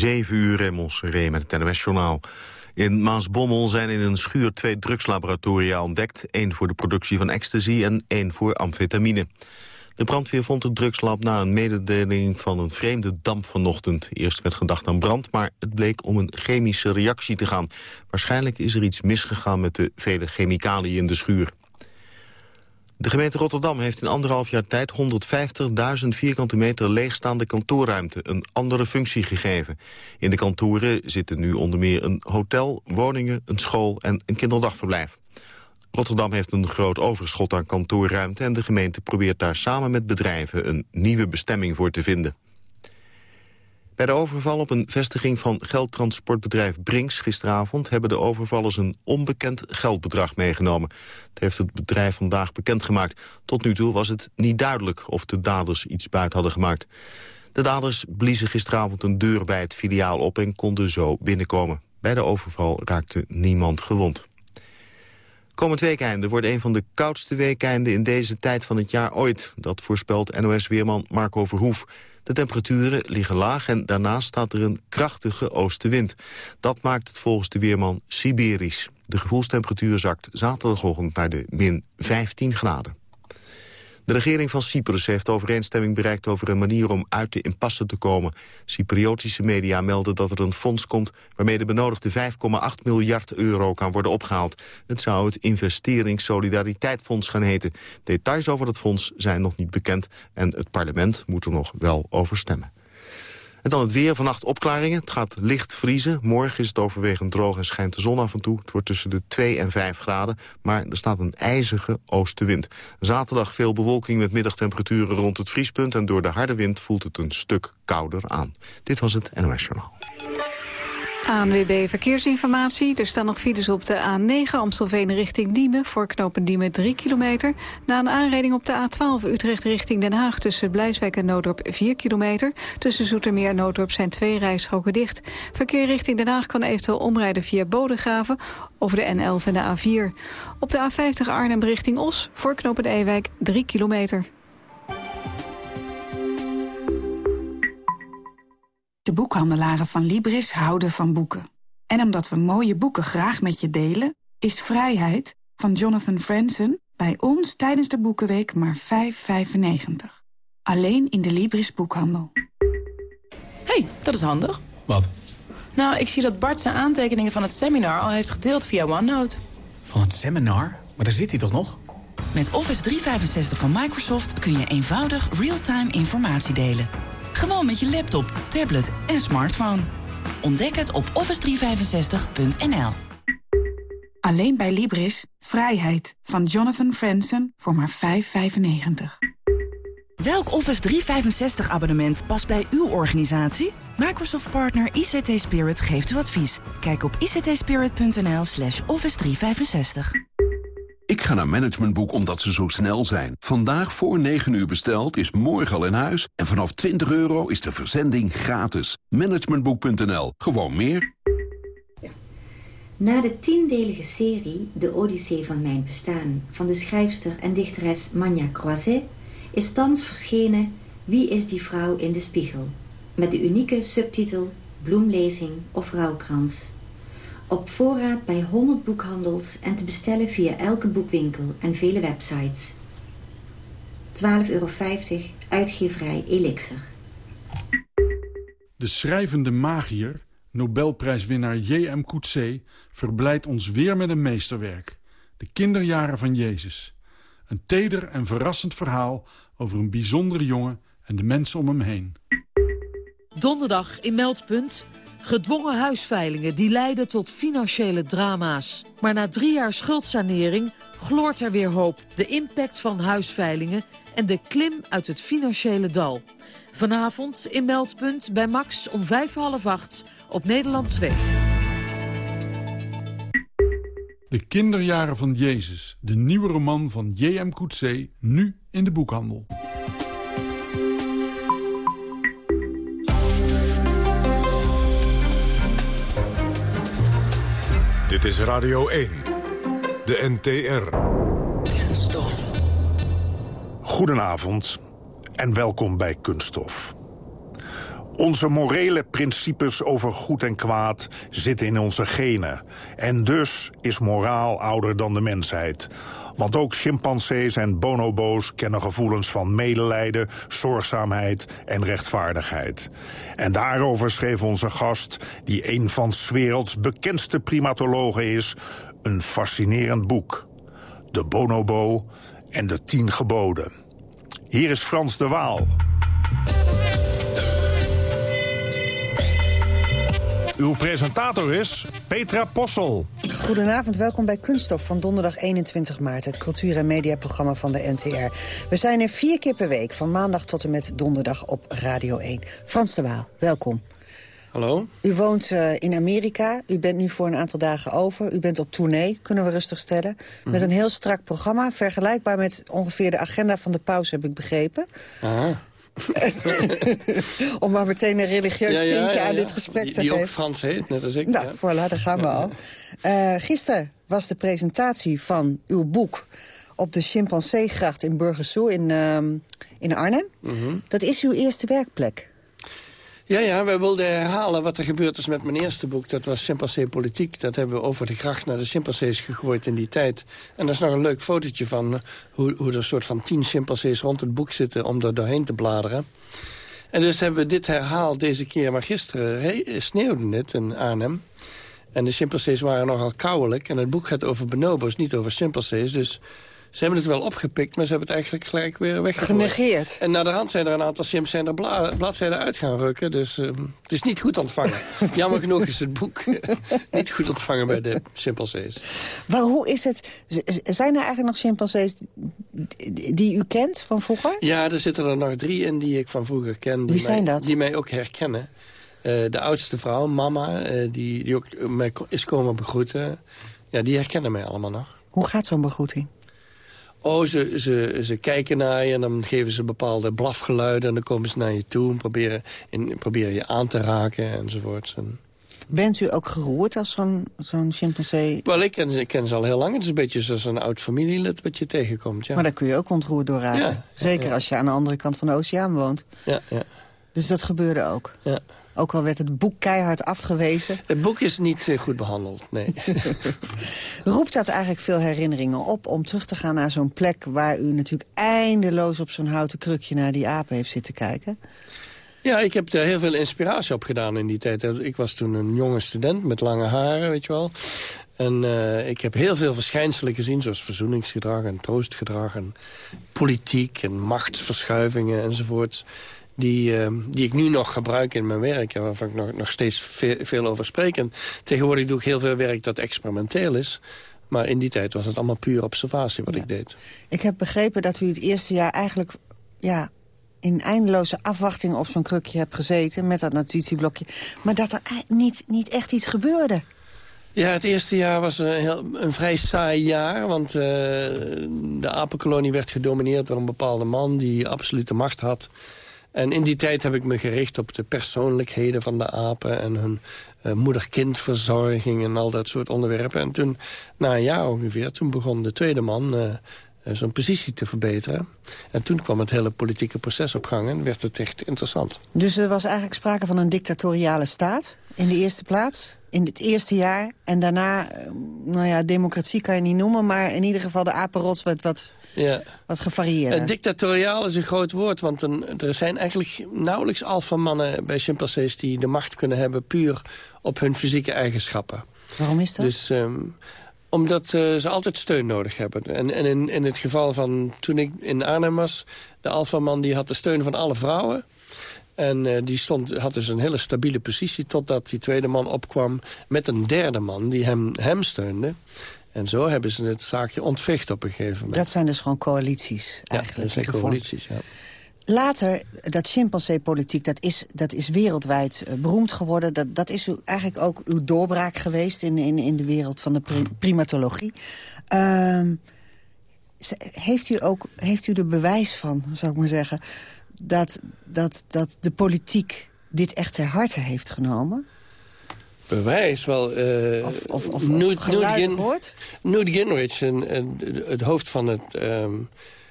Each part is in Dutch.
7 uur in Montserrat met het NOS-journaal. In Maasbommel zijn in een schuur twee drugslaboratoria ontdekt. één voor de productie van ecstasy en één voor amfetamine. De brandweer vond het drugslab na een mededeling van een vreemde damp vanochtend. Eerst werd gedacht aan brand, maar het bleek om een chemische reactie te gaan. Waarschijnlijk is er iets misgegaan met de vele chemicaliën in de schuur. De gemeente Rotterdam heeft in anderhalf jaar tijd 150.000 vierkante meter leegstaande kantoorruimte een andere functie gegeven. In de kantoren zitten nu onder meer een hotel, woningen, een school en een kinderdagverblijf. Rotterdam heeft een groot overschot aan kantoorruimte en de gemeente probeert daar samen met bedrijven een nieuwe bestemming voor te vinden. Bij de overval op een vestiging van geldtransportbedrijf Brinks gisteravond... hebben de overvallers een onbekend geldbedrag meegenomen. Dat heeft het bedrijf vandaag bekendgemaakt. Tot nu toe was het niet duidelijk of de daders iets buiten hadden gemaakt. De daders bliezen gisteravond een deur bij het filiaal op en konden zo binnenkomen. Bij de overval raakte niemand gewond. Komend weekende wordt een van de koudste weekenden in deze tijd van het jaar ooit. Dat voorspelt NOS-weerman Marco Verhoef. De temperaturen liggen laag en daarnaast staat er een krachtige oostenwind. Dat maakt het volgens de weerman Siberisch. De gevoelstemperatuur zakt zaterdagochtend naar de min 15 graden. De regering van Cyprus heeft overeenstemming bereikt over een manier om uit de impasse te komen. Cypriotische media melden dat er een fonds komt waarmee de benodigde 5,8 miljard euro kan worden opgehaald. Het zou het Investerings-Solidariteitfonds gaan heten. Details over dat fonds zijn nog niet bekend en het parlement moet er nog wel over stemmen. En dan het weer. Vannacht opklaringen. Het gaat licht vriezen. Morgen is het overwegend droog en schijnt de zon af en toe. Het wordt tussen de 2 en 5 graden. Maar er staat een ijzige oostenwind. Zaterdag veel bewolking met middagtemperaturen rond het vriespunt. En door de harde wind voelt het een stuk kouder aan. Dit was het NOS Journaal. ANWB Verkeersinformatie. Er staan nog files op de A9 Amstelveen richting Diemen... voor knopen Diemen 3 kilometer. Na een aanrijding op de A12 Utrecht richting Den Haag... tussen Blijswijk en Noodorp 4 kilometer. Tussen Zoetermeer en Noodorp zijn twee rijstroken dicht. Verkeer richting Den Haag kan eventueel omrijden via Bodegraven... over de N11 en de A4. Op de A50 Arnhem richting Os voor knopen Ewijk 3 kilometer. De boekhandelaren van Libris houden van boeken. En omdat we mooie boeken graag met je delen... is Vrijheid van Jonathan Franzen bij ons tijdens de Boekenweek maar 5,95. Alleen in de Libris boekhandel. hey, dat is handig. Wat? Nou, ik zie dat Bart zijn aantekeningen van het seminar al heeft gedeeld via OneNote. Van het seminar? Maar daar zit hij toch nog? Met Office 365 van Microsoft kun je eenvoudig real-time informatie delen. Gewoon met je laptop, tablet en smartphone. Ontdek het op office365.nl. Alleen bij Libris. Vrijheid van Jonathan Franzen voor maar 5,95. Welk Office 365 abonnement past bij uw organisatie? Microsoft partner ICT Spirit geeft u advies. Kijk op ictspirit.nl slash office 365. Ik ga naar Managementboek omdat ze zo snel zijn. Vandaag voor 9 uur besteld is morgen al in huis. En vanaf 20 euro is de verzending gratis. Managementboek.nl. Gewoon meer. Na de tiendelige serie De Odyssee van Mijn Bestaan... van de schrijfster en dichteres Manja Croiset... is thans verschenen Wie is die vrouw in de spiegel? Met de unieke subtitel Bloemlezing of Rouwkrans... Op voorraad bij 100 boekhandels en te bestellen via elke boekwinkel en vele websites. 12,50 euro, uitgeverij Elixir. De schrijvende magier, Nobelprijswinnaar J.M. Coetzee... verblijdt ons weer met een meesterwerk. De kinderjaren van Jezus. Een teder en verrassend verhaal over een bijzondere jongen... en de mensen om hem heen. Donderdag in Meldpunt Gedwongen huisveilingen die leiden tot financiële drama's. Maar na drie jaar schuldsanering gloort er weer hoop. De impact van huisveilingen en de klim uit het financiële dal. Vanavond in Meldpunt bij Max om vijf half acht op Nederland 2. De kinderjaren van Jezus, de nieuwe roman van J.M. Coetzee, nu in de boekhandel. Dit is Radio 1, de NTR. Kunststof. Goedenavond en welkom bij Kunststof. Onze morele principes over goed en kwaad zitten in onze genen. En dus is moraal ouder dan de mensheid. Want ook chimpansees en bonobo's kennen gevoelens van medelijden, zorgzaamheid en rechtvaardigheid. En daarover schreef onze gast, die een van 's werelds bekendste primatologen is, een fascinerend boek. De bonobo en de tien geboden. Hier is Frans de Waal. Uw presentator is Petra Possel. Goedenavond, welkom bij Kunststof van donderdag 21 maart... het cultuur- en mediaprogramma van de NTR. We zijn er vier keer per week, van maandag tot en met donderdag op Radio 1. Frans de Waal, welkom. Hallo. U woont uh, in Amerika, u bent nu voor een aantal dagen over. U bent op tournee, kunnen we rustig stellen. Met Mhm. een heel strak programma, vergelijkbaar met ongeveer de agenda van de pauze, heb ik begrepen. Aha. Om maar meteen een religieus Ja, ja, tintje aan dit gesprek die, te die geven. ook Frans heet, net als ik. Nou, voilà, daar gaan we al. Eh gisteren was de presentatie van uw boek op de Chimpanseegracht in Burgersoe in, ehm, in Arnhem. Mhm. Dat is uw eerste werkplek. Ja, ja, wij wilden herhalen wat er gebeurd is met mijn eerste boek. Dat was Chimpansee Politiek. Dat hebben we over de gracht naar de chimpansees gegooid in die tijd. En daar is nog een leuk fotootje van... eh, hoe, hoe er een soort van tien chimpansees rond het boek zitten... om er doorheen te bladeren. En dus hebben we dit herhaald deze keer. Maar gisteren re- sneeuwde het in Arnhem. En de chimpansees waren nogal kouwelijk. En het boek gaat over bonobo's, niet over chimpansees. Dus ze hebben het wel opgepikt, maar ze hebben het eigenlijk gelijk weer weggegooid. Genegeerd. En naar de hand zijn er een aantal chimps zijn er bla- bladzijden uit gaan rukken. Dus eh, het is niet goed ontvangen. Jammer genoeg is het boek eh, niet goed ontvangen bij de chimpansees. Maar hoe is het? Zijn er eigenlijk nog chimpansees die, u kent van vroeger? Ja, er zitten er nog drie in die ik van vroeger ken. Die Wie zijn mij, dat? Die mij ook herkennen. Eh, de oudste vrouw, mama, eh, die, die ook mij is komen begroeten. Ja, die herkennen mij allemaal nog. Hoe gaat zo'n begroeting? Oh, ze, ze, ze kijken naar je en dan geven ze bepaalde blafgeluiden... en dan komen ze naar je toe en proberen, en proberen je aan te raken enzovoorts. En, Bent u ook geroerd als zo'n zo'n chimpansee? wel, ik ken, ze- ik ken ze al heel lang. Het is een beetje zoals een oud familielid wat je tegenkomt. Ja, Maar daar kun je ook ontroerd door raken. Ja. Zeker Ja. als je aan de andere kant van de oceaan woont. ja, ja. Dus dat gebeurde ook. ja. Ook al werd het boek keihard afgewezen. Het boek is niet eh, goed behandeld, nee. Roept dat eigenlijk veel herinneringen op om terug te gaan naar zo'n plek... waar u natuurlijk eindeloos op zo'n houten krukje naar die apen heeft zitten kijken? Ja, ik heb er heel veel inspiratie op gedaan in die tijd. Ik was toen een jonge student met lange haren, weet je wel. En eh, ik heb heel veel verschijnselen gezien, zoals verzoeningsgedrag en troostgedrag... en politiek en machtsverschuivingen enzovoorts... Die, eh, die ik nu nog gebruik in mijn werk en waarvan ik nog, nog steeds veel, veel over spreek. En tegenwoordig doe ik heel veel werk dat experimenteel is. Maar in die tijd was het allemaal puur observatie wat ik deed. Ik heb begrepen dat u het eerste jaar eigenlijk... ja, in eindeloze afwachting op zo'n krukje hebt gezeten... met dat notitieblokje. Maar dat er niet, niet echt iets gebeurde. Ja, het eerste jaar was een, heel, een vrij saai jaar. Want eh, de apenkolonie werd gedomineerd door een bepaalde man... die absolute macht had. En in die tijd heb ik me gericht op de persoonlijkheden van de apen... en hun eh, moeder-kindverzorging en al dat soort onderwerpen. En toen, na een jaar ongeveer, toen begon de tweede man... eh, eh, zijn positie te verbeteren. En toen kwam het hele politieke proces op gang en werd het echt interessant. Dus er was eigenlijk sprake van een dictatoriale staat... in de eerste plaats, in het eerste jaar. En daarna, eh, nou ja, democratie kan je niet noemen... maar in ieder geval de apenrots werd wat, Ja. wat gevarieerd. Uh, dictatoriaal is een groot woord, want een, er zijn eigenlijk nauwelijks alfamannen bij chimpansees die de macht kunnen hebben puur op hun fysieke eigenschappen. Waarom is dat? Dus um, omdat uh, ze altijd steun nodig hebben. En, en in, in het geval van toen ik in Arnhem was, de alfaman die had de steun van alle vrouwen. En uh, die stond, had dus een hele stabiele positie totdat die tweede man opkwam met een derde man die hem, hem steunde. En zo hebben ze het zaakje ontvecht op een gegeven moment. Dat zijn dus gewoon coalities Ja, eigenlijk. dat zijn coalities, ja. Later, dat chimpansee-politiek, dat is, dat is wereldwijd eh, beroemd geworden. Dat, dat is eigenlijk ook uw doorbraak geweest in, in, in de wereld van de pri- primatologie. Ehm, heeft, u ook, heeft u er bewijs van, zou ik maar zeggen... dat, dat, dat de politiek dit echt ter harte heeft genomen? Bewijs wel. eh Of, of, of, Newt- Newt? Newt Gingrich, een- het hoofd van het, ehm,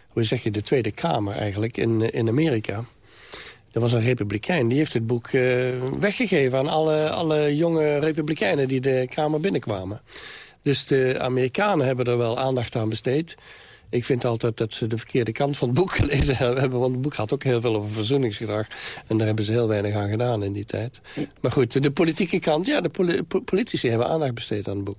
hoe zeg je, de Tweede Kamer eigenlijk in, in Amerika. Er was een republikein, die heeft het boek uh, weggegeven... aan alle, alle jonge republikeinen die de Kamer binnenkwamen. Dus de Amerikanen hebben er wel aandacht aan besteed. Ik vind altijd dat ze de verkeerde kant van het boek gelezen hebben. Want het boek had ook heel veel over verzoeningsgedrag. En daar hebben ze heel weinig aan gedaan in die tijd. Maar goed, de politieke kant, ja, de politici hebben aandacht besteed aan het boek.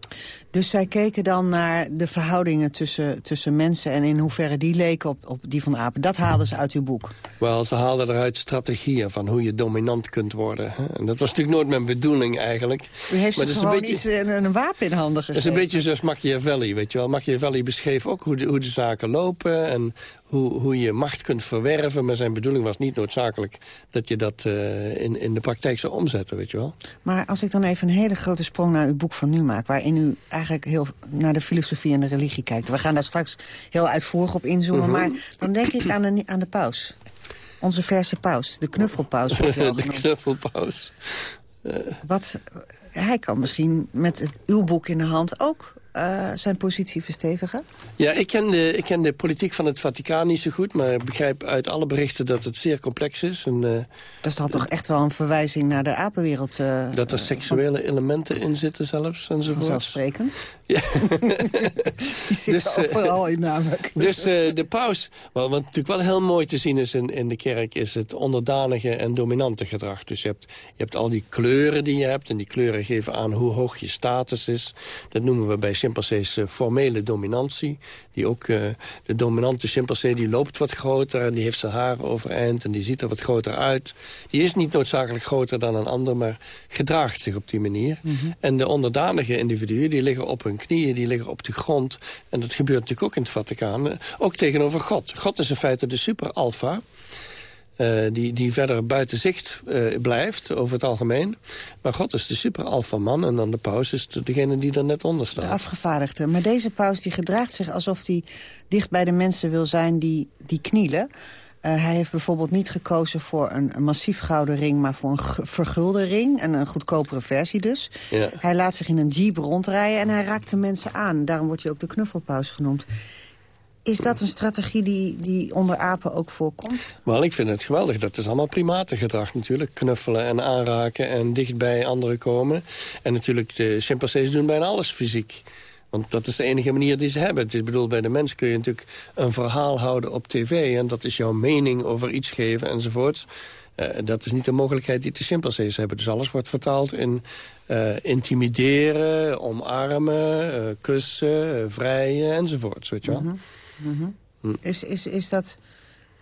Dus zij keken dan naar de verhoudingen tussen, tussen mensen... en in hoeverre die leken op, op die van apen. Dat haalden ze uit uw boek? Wel, ze haalden eruit strategieën van hoe je dominant kunt worden. En dat was natuurlijk nooit mijn bedoeling eigenlijk. U heeft maar gewoon een beetje, iets, een, een, wapen in handen gegeven. Dat is een beetje zoals Machiavelli, weet je wel. Machiavelli beschreef ook hoe de, hoe de zaken lopen... en hoe, hoe je macht kunt verwerven. Maar zijn bedoeling was niet noodzakelijk dat je dat uh, in, in de praktijk zou omzetten, weet je wel. Maar als ik dan even een hele grote sprong naar uw boek van nu maak... waarin u eigenlijk heel naar de filosofie en de religie kijkt. We gaan daar straks heel uitvoerig op inzoomen. Mhm. Maar dan denk ik aan de, aan de paus. Onze verse paus, de knuffelpaus. de knuffelpaus. Wat, hij kan misschien met het, uw boek in de hand ook uh, zijn positie verstevigen? Ja, ik ken, de, ik ken de politiek van het Vaticaan niet zo goed... maar ik begrijp uit alle berichten dat het zeer complex is. En, uh, dat is dan toch echt wel een verwijzing naar de apenwereld? Uh, dat er seksuele elementen in zitten zelfs, enzovoort. Vanzelfsprekend. Ja. Die zitten dus, overal in namelijk. Dus de paus, wat, wat natuurlijk wel heel mooi te zien is in, in de kerk... is het onderdanige en dominante gedrag. Dus je hebt, je hebt al die kleuren die je hebt... en die kleuren geven aan hoe hoog je status is. Dat noemen we bij chimpansees uh, formele dominantie. Die ook, uh, de dominante chimpansee die loopt wat groter... en die heeft zijn haar overeind en die ziet er wat groter uit. Die is niet noodzakelijk groter dan een ander... maar gedraagt zich op die manier. Mhm. En de onderdanige individuen die liggen op hun knieën... die liggen op de grond. En dat gebeurt natuurlijk ook in het Vaticaan. Uh, ook tegenover God. God is in feite de super-alpha... Uh, die, die verder buiten zicht uh, blijft, over het algemeen. Maar God is de super man en dan de paus is degene die er net onder staat. De afgevaardigde. Maar deze paus die gedraagt zich alsof hij dicht bij de mensen wil zijn die, die knielen. Uh, hij heeft bijvoorbeeld niet gekozen voor een, een, massief gouden ring... maar voor een vergulde ring, en een goedkopere versie dus. Ja. Hij laat zich in een jeep rondrijden en hij raakt de mensen aan. Daarom wordt hij ook de knuffelpaus genoemd. Is dat een strategie die, die onder apen ook voorkomt? Wel, ik vind het geweldig. Dat is allemaal primatengedrag natuurlijk. Knuffelen en aanraken en dicht bij anderen komen. En natuurlijk, de chimpansees doen bijna alles fysiek. Want dat is de enige manier die ze hebben. Het is bedoeld, bij de mens kun je natuurlijk een verhaal houden op tv... en dat is jouw mening over iets geven enzovoorts. Uh, dat is niet de mogelijkheid die de chimpansees hebben. Dus alles wordt vertaald in uh, intimideren, omarmen, uh, kussen, vrijen enzovoorts. Weet je wel? Mhm. Mm is, is, is, dat,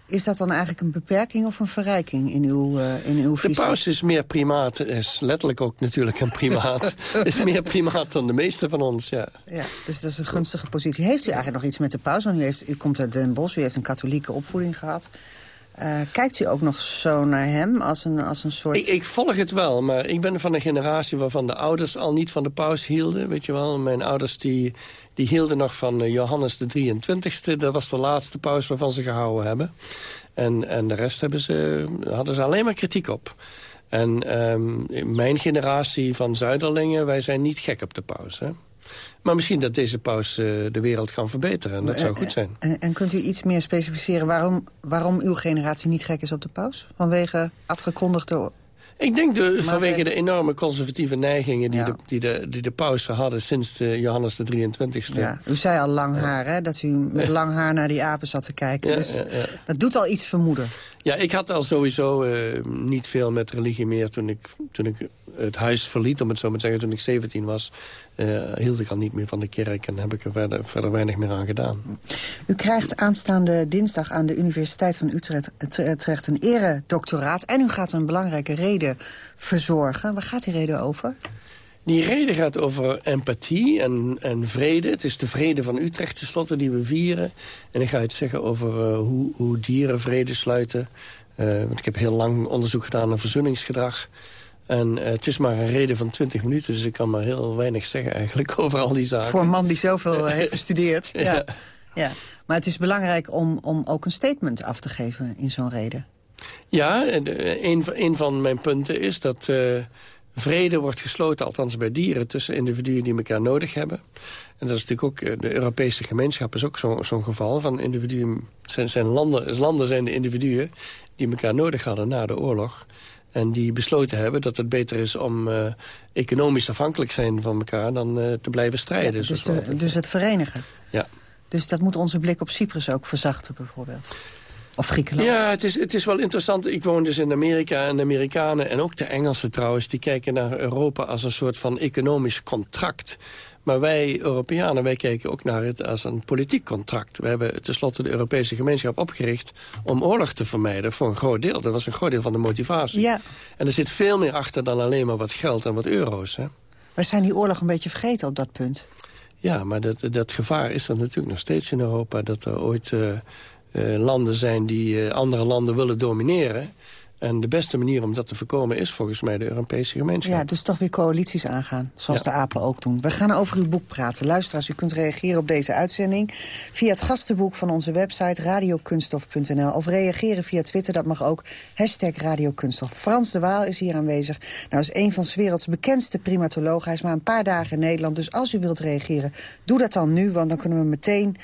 is dat dan eigenlijk een beperking of een verrijking in uw, uh, in uw visie? De paus is meer primaat, is letterlijk ook natuurlijk een primaat. is meer primaat dan de meeste van ons, ja. ja. Dus dat is een gunstige positie. Heeft u eigenlijk nog iets met de paus? Want u, heeft, u komt uit Den Bosch, u heeft een katholieke opvoeding gehad. Uh, kijkt u ook nog zo naar hem als een, als een soort... Ik, ik, volg het wel, maar ik ben van een generatie waarvan de ouders al niet van de paus hielden. Weet je wel, mijn ouders die, die hielden nog van eh, Johannes de 23ste. Dat was de laatste paus waarvan ze gehouden hebben. En, en de rest hebben ze, hadden ze alleen maar kritiek op. En um, mijn generatie van Zuiderlingen, wij zijn niet gek op de paus, hè? Maar misschien dat deze paus uh, de wereld kan verbeteren. En dat zou goed zijn. En, en, kunt u iets meer specificeren waarom, waarom uw generatie niet gek is op de paus? Vanwege afgekondigde ik denk de, vanwege de enorme conservatieve neigingen die, de, die, de, die de pausen hadden sinds de Johannes de 23e. Ja, u zei al lang haar, hè? Dat u met lang haar naar die apen zat te kijken. dus dat doet al iets vermoeden. Ja, ik had al sowieso uh, niet veel met religie meer toen ik, toen ik het huis verliet, om het zo maar te zeggen. Toen ik 17 was, uh, hield ik al niet meer van de kerk en heb ik er verder, verder weinig meer aan gedaan. U krijgt aanstaande dinsdag aan de Universiteit van Utrecht, Utrecht een eredoctoraat. En u gaat een belangrijke reden verzorgen. Waar gaat die reden over? Die reden gaat over empathie en, en vrede. Het is de vrede van Utrecht tenslotte die we vieren. En ik ga het zeggen over uh, hoe, hoe dieren vrede sluiten. Uh, want ik heb heel lang onderzoek gedaan naar verzoeningsgedrag. En uh, het is maar een reden van 20 minuten, dus ik kan maar heel weinig zeggen eigenlijk over al die zaken. Voor een man die zoveel heeft gestudeerd. ja. ja. ja. Maar het is belangrijk om, om ook een statement af te geven in zo'n reden. Ja, een, een van mijn punten is dat vrede wordt gesloten, althans bij dieren... tussen individuen die elkaar nodig hebben. En dat is natuurlijk ook, eh, de Europese gemeenschap is ook zo'n zo geval. Van individuen, zijn, zijn landen, landen zijn de individuen die elkaar nodig hadden na de oorlog. En die besloten hebben dat het beter is om uh, economisch afhankelijk zijn van elkaar... dan uh, te blijven strijden. Ja, dus, de, dus het verenigen. Ja. Dus dat moet onze blik op Cyprus ook verzachten bijvoorbeeld. Of Griekenland. Ja, het is, het is wel interessant. Ik woon dus in Amerika en de Amerikanen en ook de Engelsen trouwens... die kijken naar Europa als een soort van economisch contract. Maar wij Europeanen, wij kijken ook naar het als een politiek contract. We hebben tenslotte de Europese gemeenschap opgericht... om oorlog te vermijden voor een groot deel. Dat was een groot deel van de motivatie. Ja. En er zit veel meer achter dan alleen maar wat geld en wat euro's. Hè? We zijn die oorlog een beetje vergeten op dat punt. Ja, maar dat, dat gevaar is er natuurlijk nog steeds in Europa... dat er ooit uh, landen zijn die uh, andere landen willen domineren... En de beste manier om dat te voorkomen is volgens mij de Europese gemeenschap. Ja, dus toch weer coalities aangaan, zoals ja. de apen ook doen. We gaan over uw boek praten. Luisteraars, u kunt reageren op deze uitzending... via het gastenboek van onze website radiokunstof.nl... of reageren via Twitter, dat mag ook, hashtag radiokunstof. Frans de Waal is hier aanwezig. Nou, is een van 's werelds bekendste primatologen. Hij is maar een paar dagen in Nederland, dus als u wilt reageren... doe dat dan nu, want dan kunnen we meteen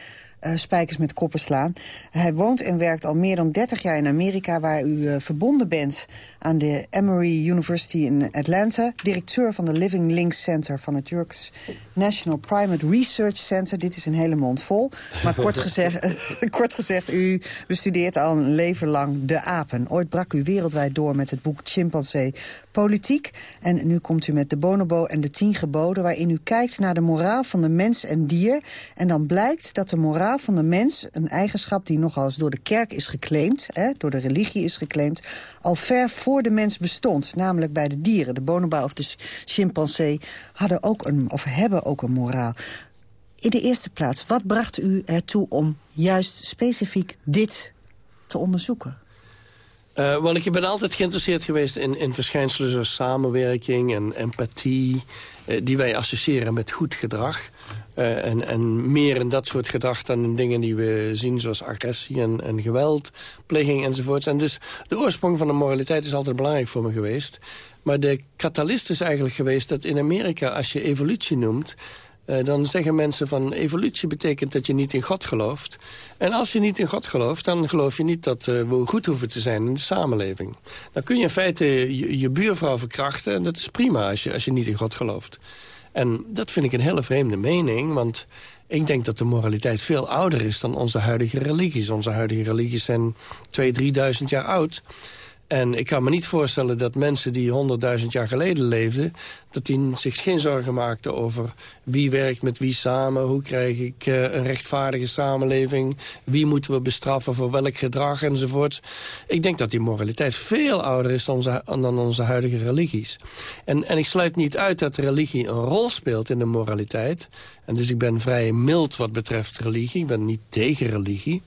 uh, spijkers met koppen slaan. Hij woont en werkt al meer dan 30 jaar in Amerika... waar u uh, verbonden bent aan de Emory University in Atlanta. Directeur van de Living Links Center van het Turks National Primate Research Center. Dit is een hele mond vol. Maar kort gezegd, kort gezegd, u bestudeert al een leven lang de apen. Ooit brak u wereldwijd door met het boek Chimpansee Politiek. En nu komt u met de bonobo en de tien geboden... waarin u kijkt naar de moraal van de mens en dier. En dan blijkt dat de moraal van de mens, een eigenschap die nogal eens door de kerk is geclaimd... Hè, door de religie is geclaimd, al ver voor de mens bestond. Namelijk bij de dieren. De bonobo of de chimpansee hadden ook een, of hebben ook een moraal. In de eerste plaats, wat bracht u ertoe om juist specifiek dit te onderzoeken? Uh, wel, ik ben altijd geïnteresseerd geweest in, in verschijnselen zoals samenwerking en empathie... Uh, die wij associëren met goed gedrag. Uh, en, en meer in dat soort gedrag dan in dingen die we zien... zoals agressie en, en geweldpleging enzovoorts. En dus de oorsprong van de moraliteit is altijd belangrijk voor me geweest. Maar de katalist is eigenlijk geweest dat in Amerika... als je evolutie noemt... Uh, dan zeggen mensen van evolutie betekent dat je niet in God gelooft. En als je niet in God gelooft, dan geloof je niet dat uh, we goed hoeven te zijn in de samenleving. Dan kun je in feite je, je buurvrouw verkrachten en dat is prima als je, als je niet in God gelooft. En dat vind ik een hele vreemde mening, want ik denk dat de moraliteit veel ouder is dan onze huidige religies. Onze huidige religies zijn 2.000, 3.000 jaar oud. En ik kan me niet voorstellen dat mensen die 100.000 jaar geleden leefden... dat die zich geen zorgen maakten over wie werkt met wie samen... hoe krijg ik uh, een rechtvaardige samenleving... wie moeten we bestraffen voor welk gedrag enzovoort. Ik denk dat die moraliteit veel ouder is dan onze, dan onze huidige religies. En, en ik sluit niet uit dat religie een rol speelt in de moraliteit. En dus ik ben vrij mild wat betreft religie. Ik ben niet tegen religie.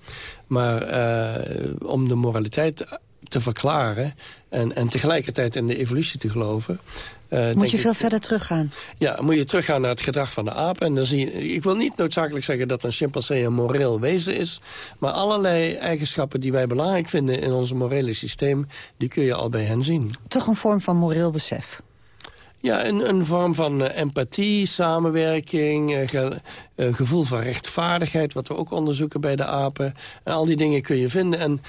Maar uh, om de moraliteit te verklaren en, en tegelijkertijd in de evolutie te geloven. Uh, moet je veel ik, verder teruggaan? Ja, moet je teruggaan naar het gedrag van de aap. En dan zie je, ik wil niet noodzakelijk zeggen dat een chimpansee een moreel wezen is. Maar allerlei eigenschappen die wij belangrijk vinden in ons morele systeem... die kun je al bij hen zien. Toch een vorm van moreel besef? Ja, een, een vorm van uh, empathie, samenwerking, uh, ge, uh, gevoel van rechtvaardigheid... wat we ook onderzoeken bij de apen. En al die dingen kun je vinden. En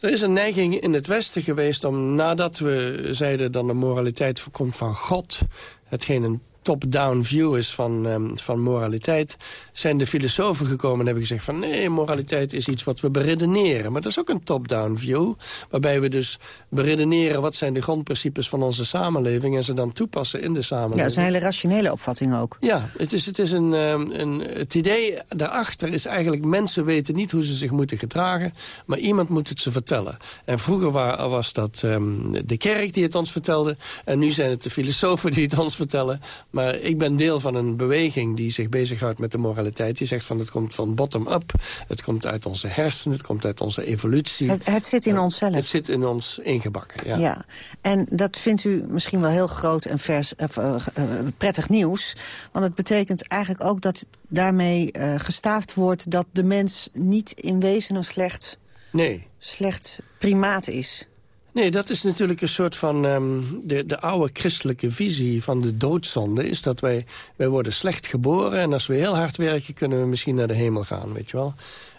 er is een neiging in het Westen geweest om nadat we zeiden... dat de moraliteit komt van God, hetgeen een top-down view is van, um, van moraliteit... zijn de filosofen gekomen en hebben gezegd van... nee, moraliteit is iets wat we beredeneren. Maar dat is ook een top-down view. Waarbij we dus beredeneren wat zijn de grondprincipes van onze samenleving... en ze dan toepassen in de samenleving. Ja, dat is een hele rationele opvatting ook. Ja, het, is, het, is een, um, een, het idee daarachter is eigenlijk... mensen weten niet hoe ze zich moeten gedragen... maar iemand moet het ze vertellen. En vroeger was dat um, de kerk die het ons vertelde... en nu zijn het de filosofen die het ons vertellen... Maar ik ben deel van een beweging die zich bezighoudt met de moraliteit. Die zegt van het komt van bottom-up. Het komt uit onze hersenen, het komt uit onze evolutie. Het, het zit in onszelf. Het zit in ons ingebakken, ja. ja. En dat vindt u misschien wel heel groot en vers, uh, uh, prettig nieuws. Want het betekent eigenlijk ook dat daarmee uh, gestaafd wordt... dat de mens niet in wezen een slecht, nee. slecht primaat is. Nee, dat is natuurlijk een soort van... ehm, de, de oude christelijke visie van de doodzonde... is dat wij, wij worden slecht geboren... en als we heel hard werken kunnen we misschien naar de hemel gaan, weet je wel.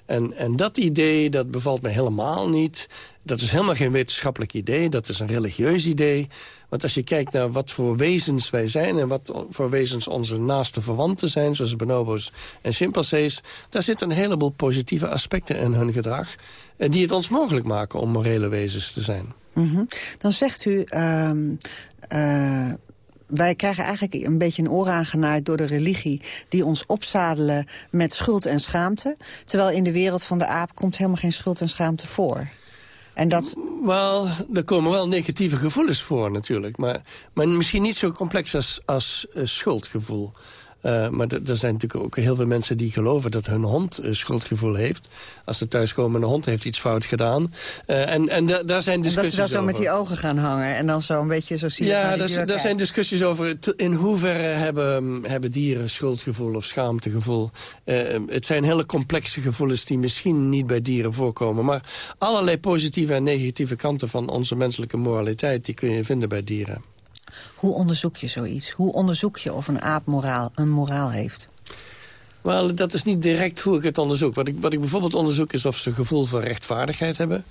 En, en dat idee, dat bevalt me helemaal niet. Dat is helemaal geen wetenschappelijk idee. Dat is een religieus idee. Want als je kijkt naar wat voor wezens wij zijn... en wat voor wezens onze naaste verwanten zijn... zoals bonobo's en chimpansees... daar zitten een heleboel positieve aspecten in hun gedrag... eh, die het ons mogelijk maken om morele wezens te zijn. Mhm. Dan zegt u... ehm, eh, wij krijgen eigenlijk een beetje een oor aangenaaid door de religie... die ons opzadelen met schuld en schaamte. Terwijl in de wereld van de aap komt helemaal geen schuld en schaamte voor. En dat... Wel, er komen wel negatieve gevoelens voor natuurlijk. Maar, maar misschien niet zo complex als, als eh, schuldgevoel. Uh, maar er zijn natuurlijk ook heel veel mensen die geloven dat hun hond uh, schuldgevoel heeft. Als ze thuiskomen en de hond heeft iets fout gedaan. Uh, en en da daar zijn discussies over. dat ze dan zo met die ogen gaan hangen en dan zo een beetje zo zien. Ja, daar, daar zijn discussies over in hoeverre hebben, hebben dieren schuldgevoel of schaamtegevoel. het zijn hele complexe gevoelens die misschien niet bij dieren voorkomen. Maar allerlei positieve en negatieve kanten van onze menselijke moraliteit... die kun je vinden bij dieren. Hoe onderzoek je zoiets? Hoe onderzoek je of een aap moraal, een moraal heeft? Wel, dat is niet direct hoe ik het onderzoek. Wat ik, wat ik bijvoorbeeld onderzoek is of ze gevoel voor rechtvaardigheid hebben.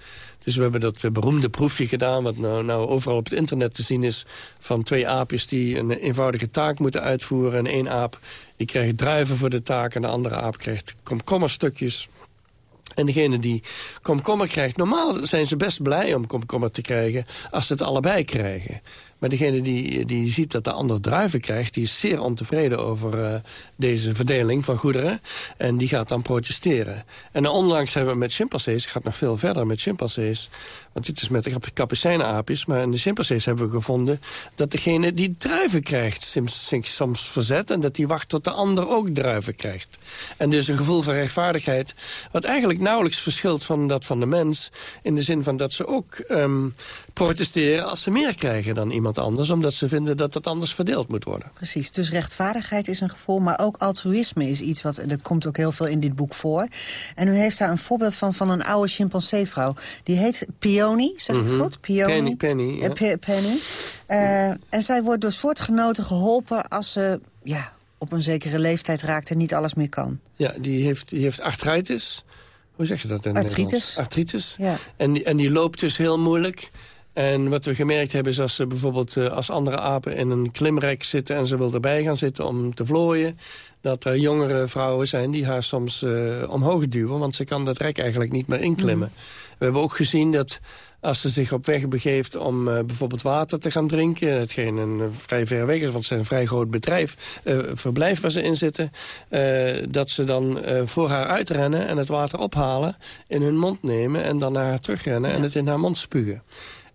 Dus we hebben dat beroemde proefje gedaan... wat nou, nou overal op het internet te zien is... van twee aapjes die een eenvoudige taak moeten uitvoeren. En één aap die krijgt druiven voor de taak... en de andere aap krijgt komkommerstukjes... En degene die komkommer krijgt... normaal zijn ze best blij om komkommer te krijgen... als ze het allebei krijgen. Maar degene die, die ziet dat de ander druiven krijgt... die is zeer ontevreden over uh, deze verdeling van goederen. En die gaat dan protesteren. En onlangs hebben we met chimpansees... het gaat nog veel verder met chimpansees... want dit is met de maar in de chimpansees hebben we gevonden... dat degene die druiven krijgt zich soms verzet... en dat die wacht tot de ander ook druiven krijgt. En dus een gevoel van rechtvaardigheid... wat eigenlijk nauwelijks verschilt van dat van de mens... in de zin van dat ze ook um, protesteren als ze meer krijgen dan iemand anders... omdat ze vinden dat dat anders verdeeld moet worden. Precies, dus rechtvaardigheid is een gevoel... maar ook altruïsme is iets wat, dat komt ook heel veel in dit boek voor. En u heeft daar een voorbeeld van van een oude chimpanseevrouw. Die heet Peony, zeg ik het Mhm. goed? Peony. Penny, Penny, ja. Eh, Pe- Penny. Eh, en zij wordt door soortgenoten geholpen als ze ja, op een zekere leeftijd raakt en niet alles meer kan. Ja, die heeft, die heeft artritis. Hoe zeg je dat in Artritis. Artritis. Ja. En, die- en die loopt dus heel moeilijk. En wat we gemerkt hebben is als ze bijvoorbeeld eh, als andere apen in een klimrek zitten... en ze wil erbij gaan zitten om te vlooien... dat er jongere vrouwen zijn die haar soms eh, omhoog duwen... want ze kan dat rek eigenlijk niet meer inklimmen. We hebben ook gezien dat als ze zich op weg begeeft om eh, bijvoorbeeld water te gaan drinken... hetgeen een vrij ver weg is, want het is een vrij groot bedrijf, verblijf waar ze in zitten... dat ze dan voor haar uitrennen en het water ophalen, in hun mond nemen... en dan naar haar terugrennen en het in haar mond spugen.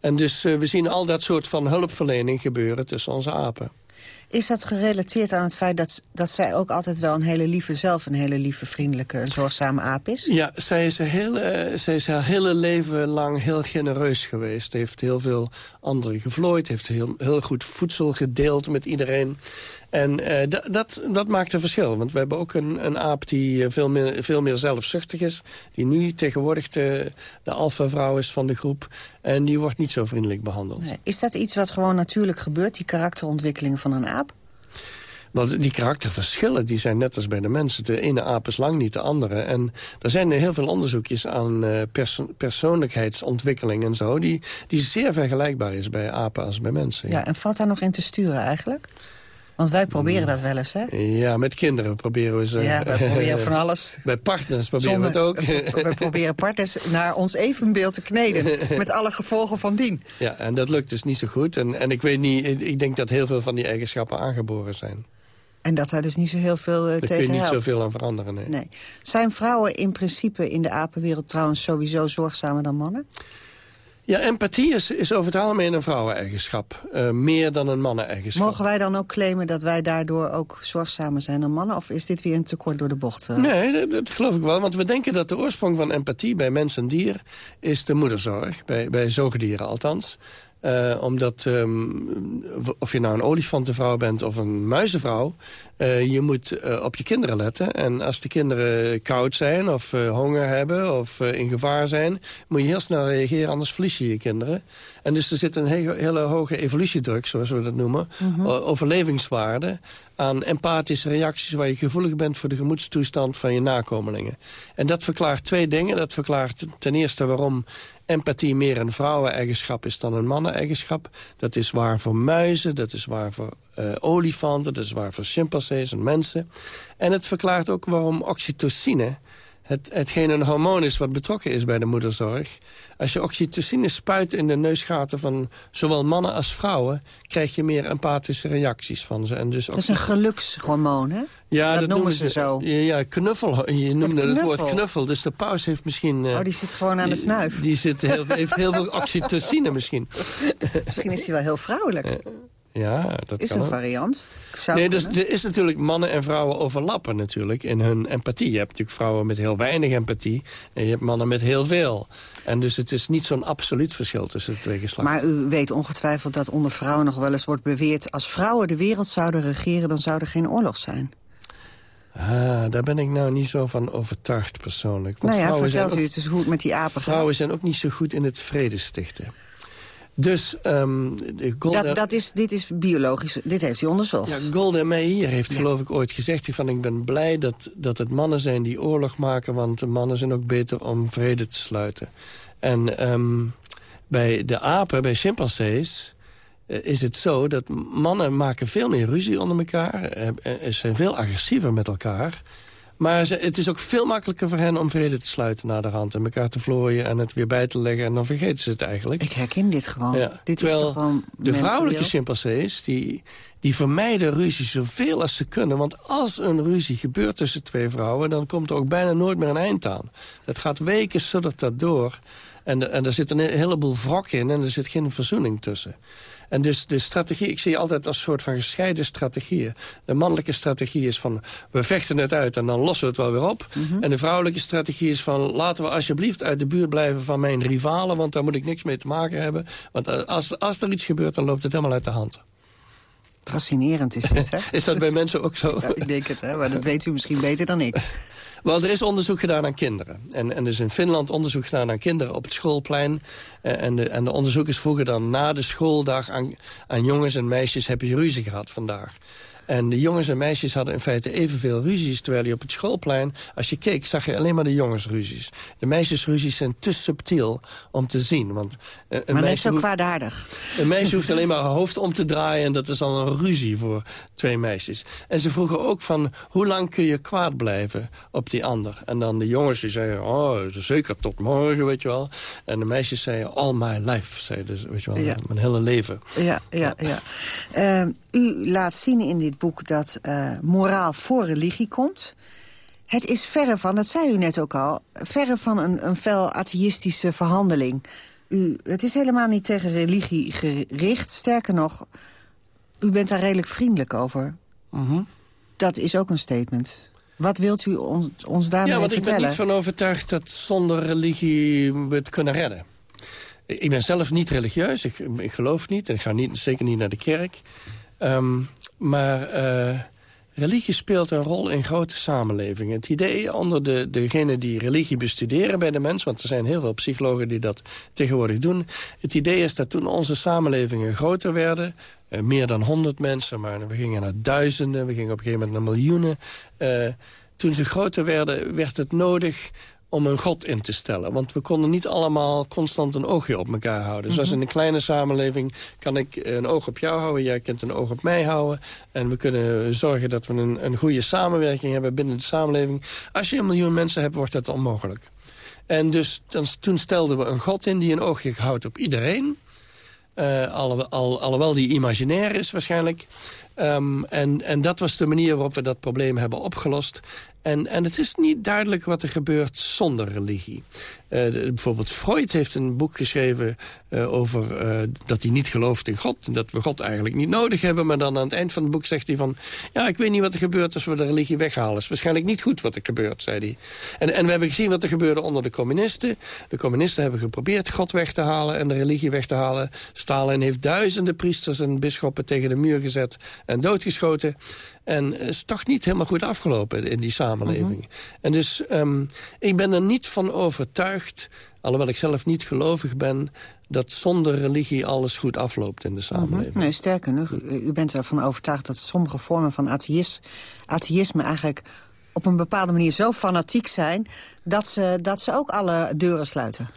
En dus eh, we zien al dat soort van hulpverlening gebeuren tussen onze apen. Is dat gerelateerd aan het feit dat, dat zij ook altijd wel een hele lieve zelf... een hele lieve, vriendelijke en zorgzame aap is? Ja, zij is, een heel, eh, zij is haar hele leven lang heel genereus geweest. Heeft heel veel anderen gevlooid. Heeft heel, heel goed voedsel gedeeld met iedereen. En eh, da- dat, dat maakt een verschil. Want we hebben ook een, een aap die eh, veel meer, veel meer zelfzuchtig is. Die nu tegenwoordig de, de alfa-vrouw is van de groep. En die wordt niet zo vriendelijk behandeld. Nee. Is dat iets wat gewoon natuurlijk gebeurt, die karakterontwikkeling van een aap? Want die karakterverschillen die zijn net als bij de mensen. De ene aap is lang niet de andere. En er zijn heel veel onderzoekjes aan eh, perso persoonlijkheidsontwikkeling en zo... Die, die zeer vergelijkbaar is bij apen als bij mensen. Ja, en valt daar nog in te sturen eigenlijk? Want wij proberen dat wel eens, hè? Ja, met kinderen proberen we ze... Ja, wij proberen van alles. Bij partners proberen Zonder- we het ook. We proberen partners naar ons evenbeeld te kneden. Met alle gevolgen van dien. Ja, en dat lukt dus niet zo goed. En, en ik weet niet, ik- denk dat heel veel van die eigenschappen aangeboren zijn. En dat daar dus niet zo heel veel eh, Daar kun je tegen niet helpt. zoveel aan veranderen, nee. Nee. Zijn vrouwen in principe in de apenwereld trouwens sowieso zorgzamer dan mannen? Ja, empathie is, is over het algemeen een vrouweneigenschap. Eh, meer dan een manneneigenschap. Mogen wij dan ook claimen dat wij daardoor ook zorgzamer zijn dan mannen? Of is dit weer een tekort door de bocht? eh? Nee, dat, dat geloof ik wel. Want we denken dat de oorsprong van empathie bij mens en dier... is de moederzorg, bij, bij zoogdieren althans. Eh, omdat, ehm, of je nou een olifantenvrouw bent of een muizenvrouw... eh, je moet eh, op je kinderen letten. En als de kinderen koud zijn of honger hebben of in gevaar zijn... moet je heel snel reageren, anders verlies je je kinderen. En dus er zit een hele, hele hoge evolutiedruk, zoals we dat noemen... Mhm. overlevingswaarde aan empathische reacties... waar je gevoelig bent voor de gemoedstoestand van je nakomelingen. En dat verklaart twee dingen. Dat verklaart ten eerste waarom empathie meer een vrouweneigenschap is dan een manneneigenschap. Dat is waar voor muizen, dat is waar voor eh, olifanten... dat is waar voor chimpansees en mensen. En het verklaart ook waarom oxytocine... Het, hetgeen een hormoon is wat betrokken is bij de moederzorg. Als je oxytocine spuit in de neusgaten van zowel mannen als vrouwen... krijg je meer empathische reacties van ze. En dus Dat is een gelukshormoon, hè? ja, dat noemen ze zo. Ja, knuffel. Je noemde het, woord knuffel. Dus de paus heeft misschien... eh, Oh, die zit gewoon aan de die- snuif. Die zit heel, heeft heel veel oxytocine misschien. Misschien is hij wel heel vrouwelijk. Ja, dat is kan een ook. variant. Nee, dus er is natuurlijk mannen en vrouwen overlappen natuurlijk in hun empathie. Je hebt natuurlijk vrouwen met heel weinig empathie en je hebt mannen met heel veel. En dus het is niet zo'n absoluut verschil tussen de twee geslachten. Maar u weet ongetwijfeld dat onder vrouwen nog wel eens wordt beweerd... als vrouwen de wereld zouden regeren, dan zou er geen oorlog zijn. Ah, daar ben ik nou niet zo van overtuigd persoonlijk. Want nou ja, vertelt u het eens hoe het met die apen gaat. Vrouwen zijn ook niet zo goed in het vrede stichten. Dus de Golda, Dat, dat is, dit is biologisch, dit heeft u onderzocht. ja, Golda Meir heeft geloof ik ooit gezegd... van ik ben blij dat, dat het mannen zijn die oorlog maken... want de mannen zijn ook beter om vrede te sluiten. En ehm, bij de apen, bij chimpansees... eh, is het zo dat mannen maken veel meer ruzie onder elkaar... eh, eh, zijn veel agressiever met elkaar... Maar ze- het is ook veel makkelijker voor hen om vrede te sluiten na de hand. En elkaar te vlooien en het weer bij te leggen. En dan vergeten ze het eigenlijk. Ik herken dit gewoon. Ja, Dit is toch gewoon de vrouwelijke chimpansees... Die, die vermijden ruzie zoveel als ze kunnen. Want als een ruzie gebeurt tussen twee vrouwen... dan komt er ook bijna nooit meer een eind aan. Dat gaat weken, suddert dat door. En, en er zit een he- heleboel wrok in en er zit geen verzoening tussen. En dus de strategie, ik zie je altijd als soort van gescheiden strategieën. De mannelijke strategie is van, we vechten het uit en dan lossen we het wel weer op. En de vrouwelijke strategie is van, laten we alsjeblieft uit de buurt blijven van mijn rivalen... want daar moet ik niks mee te maken hebben. Want eh, als, als er iets gebeurt, dan loopt het helemaal uit de hand. Fascinerend is dit, hè? Is dat bij mensen ook zo? Ja, ik denk het, hè? Maar dat weet u misschien beter dan ik. Wel, er is onderzoek gedaan aan kinderen. En, en er is in Finland onderzoek gedaan aan kinderen op het schoolplein. Eh, en, de, en de onderzoekers vroegen dan na de schooldag aan, aan jongens en meisjes... heb je ruzie gehad vandaag? En de jongens en meisjes hadden in feite evenveel ruzies... terwijl je op het schoolplein, als je keek, zag je alleen maar de jongensruzies. De meisjesruzies zijn te subtiel om te zien. Want, eh, een Maar meisje zo hoeft- kwaadaardig. een meisje hoeft alleen maar haar hoofd om te draaien... en dat is al een ruzie voor twee meisjes. En ze vroegen ook van, hoe lang kun je kwaad blijven op die ander? En dan de jongens die zeiden, oh, zeker tot morgen, weet je wel. En de meisjes zeiden, all my life, zeiden ze, weet je wel, Ja. mijn hele leven. Ja, ja, ja. Ehm, u laat zien in dit boek dat eh, moraal voor religie komt. Het is verre van, dat zei u net ook al... verre van een, een fel atheïstische verhandeling. U, het is helemaal niet tegen religie gericht. Sterker nog, u bent daar redelijk vriendelijk over. Mhm. Dat is ook een statement. Wat wilt u ons, ons daarmee Ja, want ik ben vertellen? niet van overtuigd dat zonder religie we het kunnen redden. Ik ben zelf niet religieus, ik, ik geloof niet en ik ga niet, zeker niet naar de kerk. Ehm, maar eh, religie speelt een rol in grote samenlevingen. Het idee onder de, degenen die religie bestuderen bij de mens... want er zijn heel veel psychologen die dat tegenwoordig doen... het idee is dat toen onze samenlevingen groter werden... eh, meer dan honderd mensen, maar we gingen naar duizenden... we gingen op een gegeven moment naar miljoenen... eh, toen ze groter werden, werd het nodig om een god in te stellen. Want we konden niet allemaal constant een oogje op elkaar houden. Zoals in een kleine samenleving kan ik een oog op jou houden... jij kunt een oog op mij houden. En we kunnen zorgen dat we een, een goede samenwerking hebben binnen de samenleving. Als je een miljoen mensen hebt, wordt dat onmogelijk. En dus dan, toen stelden we een god in die een oogje houdt op iedereen... Uh, alle, al, alhoewel die imaginair is waarschijnlijk. Um, en, en dat was de manier waarop we dat probleem hebben opgelost. En, en het is niet duidelijk wat er gebeurt zonder religie. De, bijvoorbeeld Freud heeft een boek geschreven uh, over uh, dat hij niet gelooft in God. En dat we God eigenlijk niet nodig hebben. Maar dan aan het eind van het boek zegt hij van... ja, ik weet niet wat er gebeurt als we de religie weghalen. Het is waarschijnlijk niet goed wat er gebeurt, zei hij. En, en we hebben gezien wat er gebeurde onder de communisten. De communisten hebben geprobeerd God weg te halen en de religie weg te halen. Stalin heeft duizenden priesters en bisschoppen tegen de muur gezet. en doodgeschoten. En is toch niet helemaal goed afgelopen in die samenleving. Mhm. En dus um, ik ben er niet van overtuigd... alhoewel ik zelf niet gelovig ben... dat zonder religie alles goed afloopt in de samenleving. Nee, sterker nog, u, bent ervan overtuigd... dat sommige vormen van atheïs, atheïsme eigenlijk op een bepaalde manier zo fanatiek zijn... dat ze, dat ze ook alle deuren sluiten.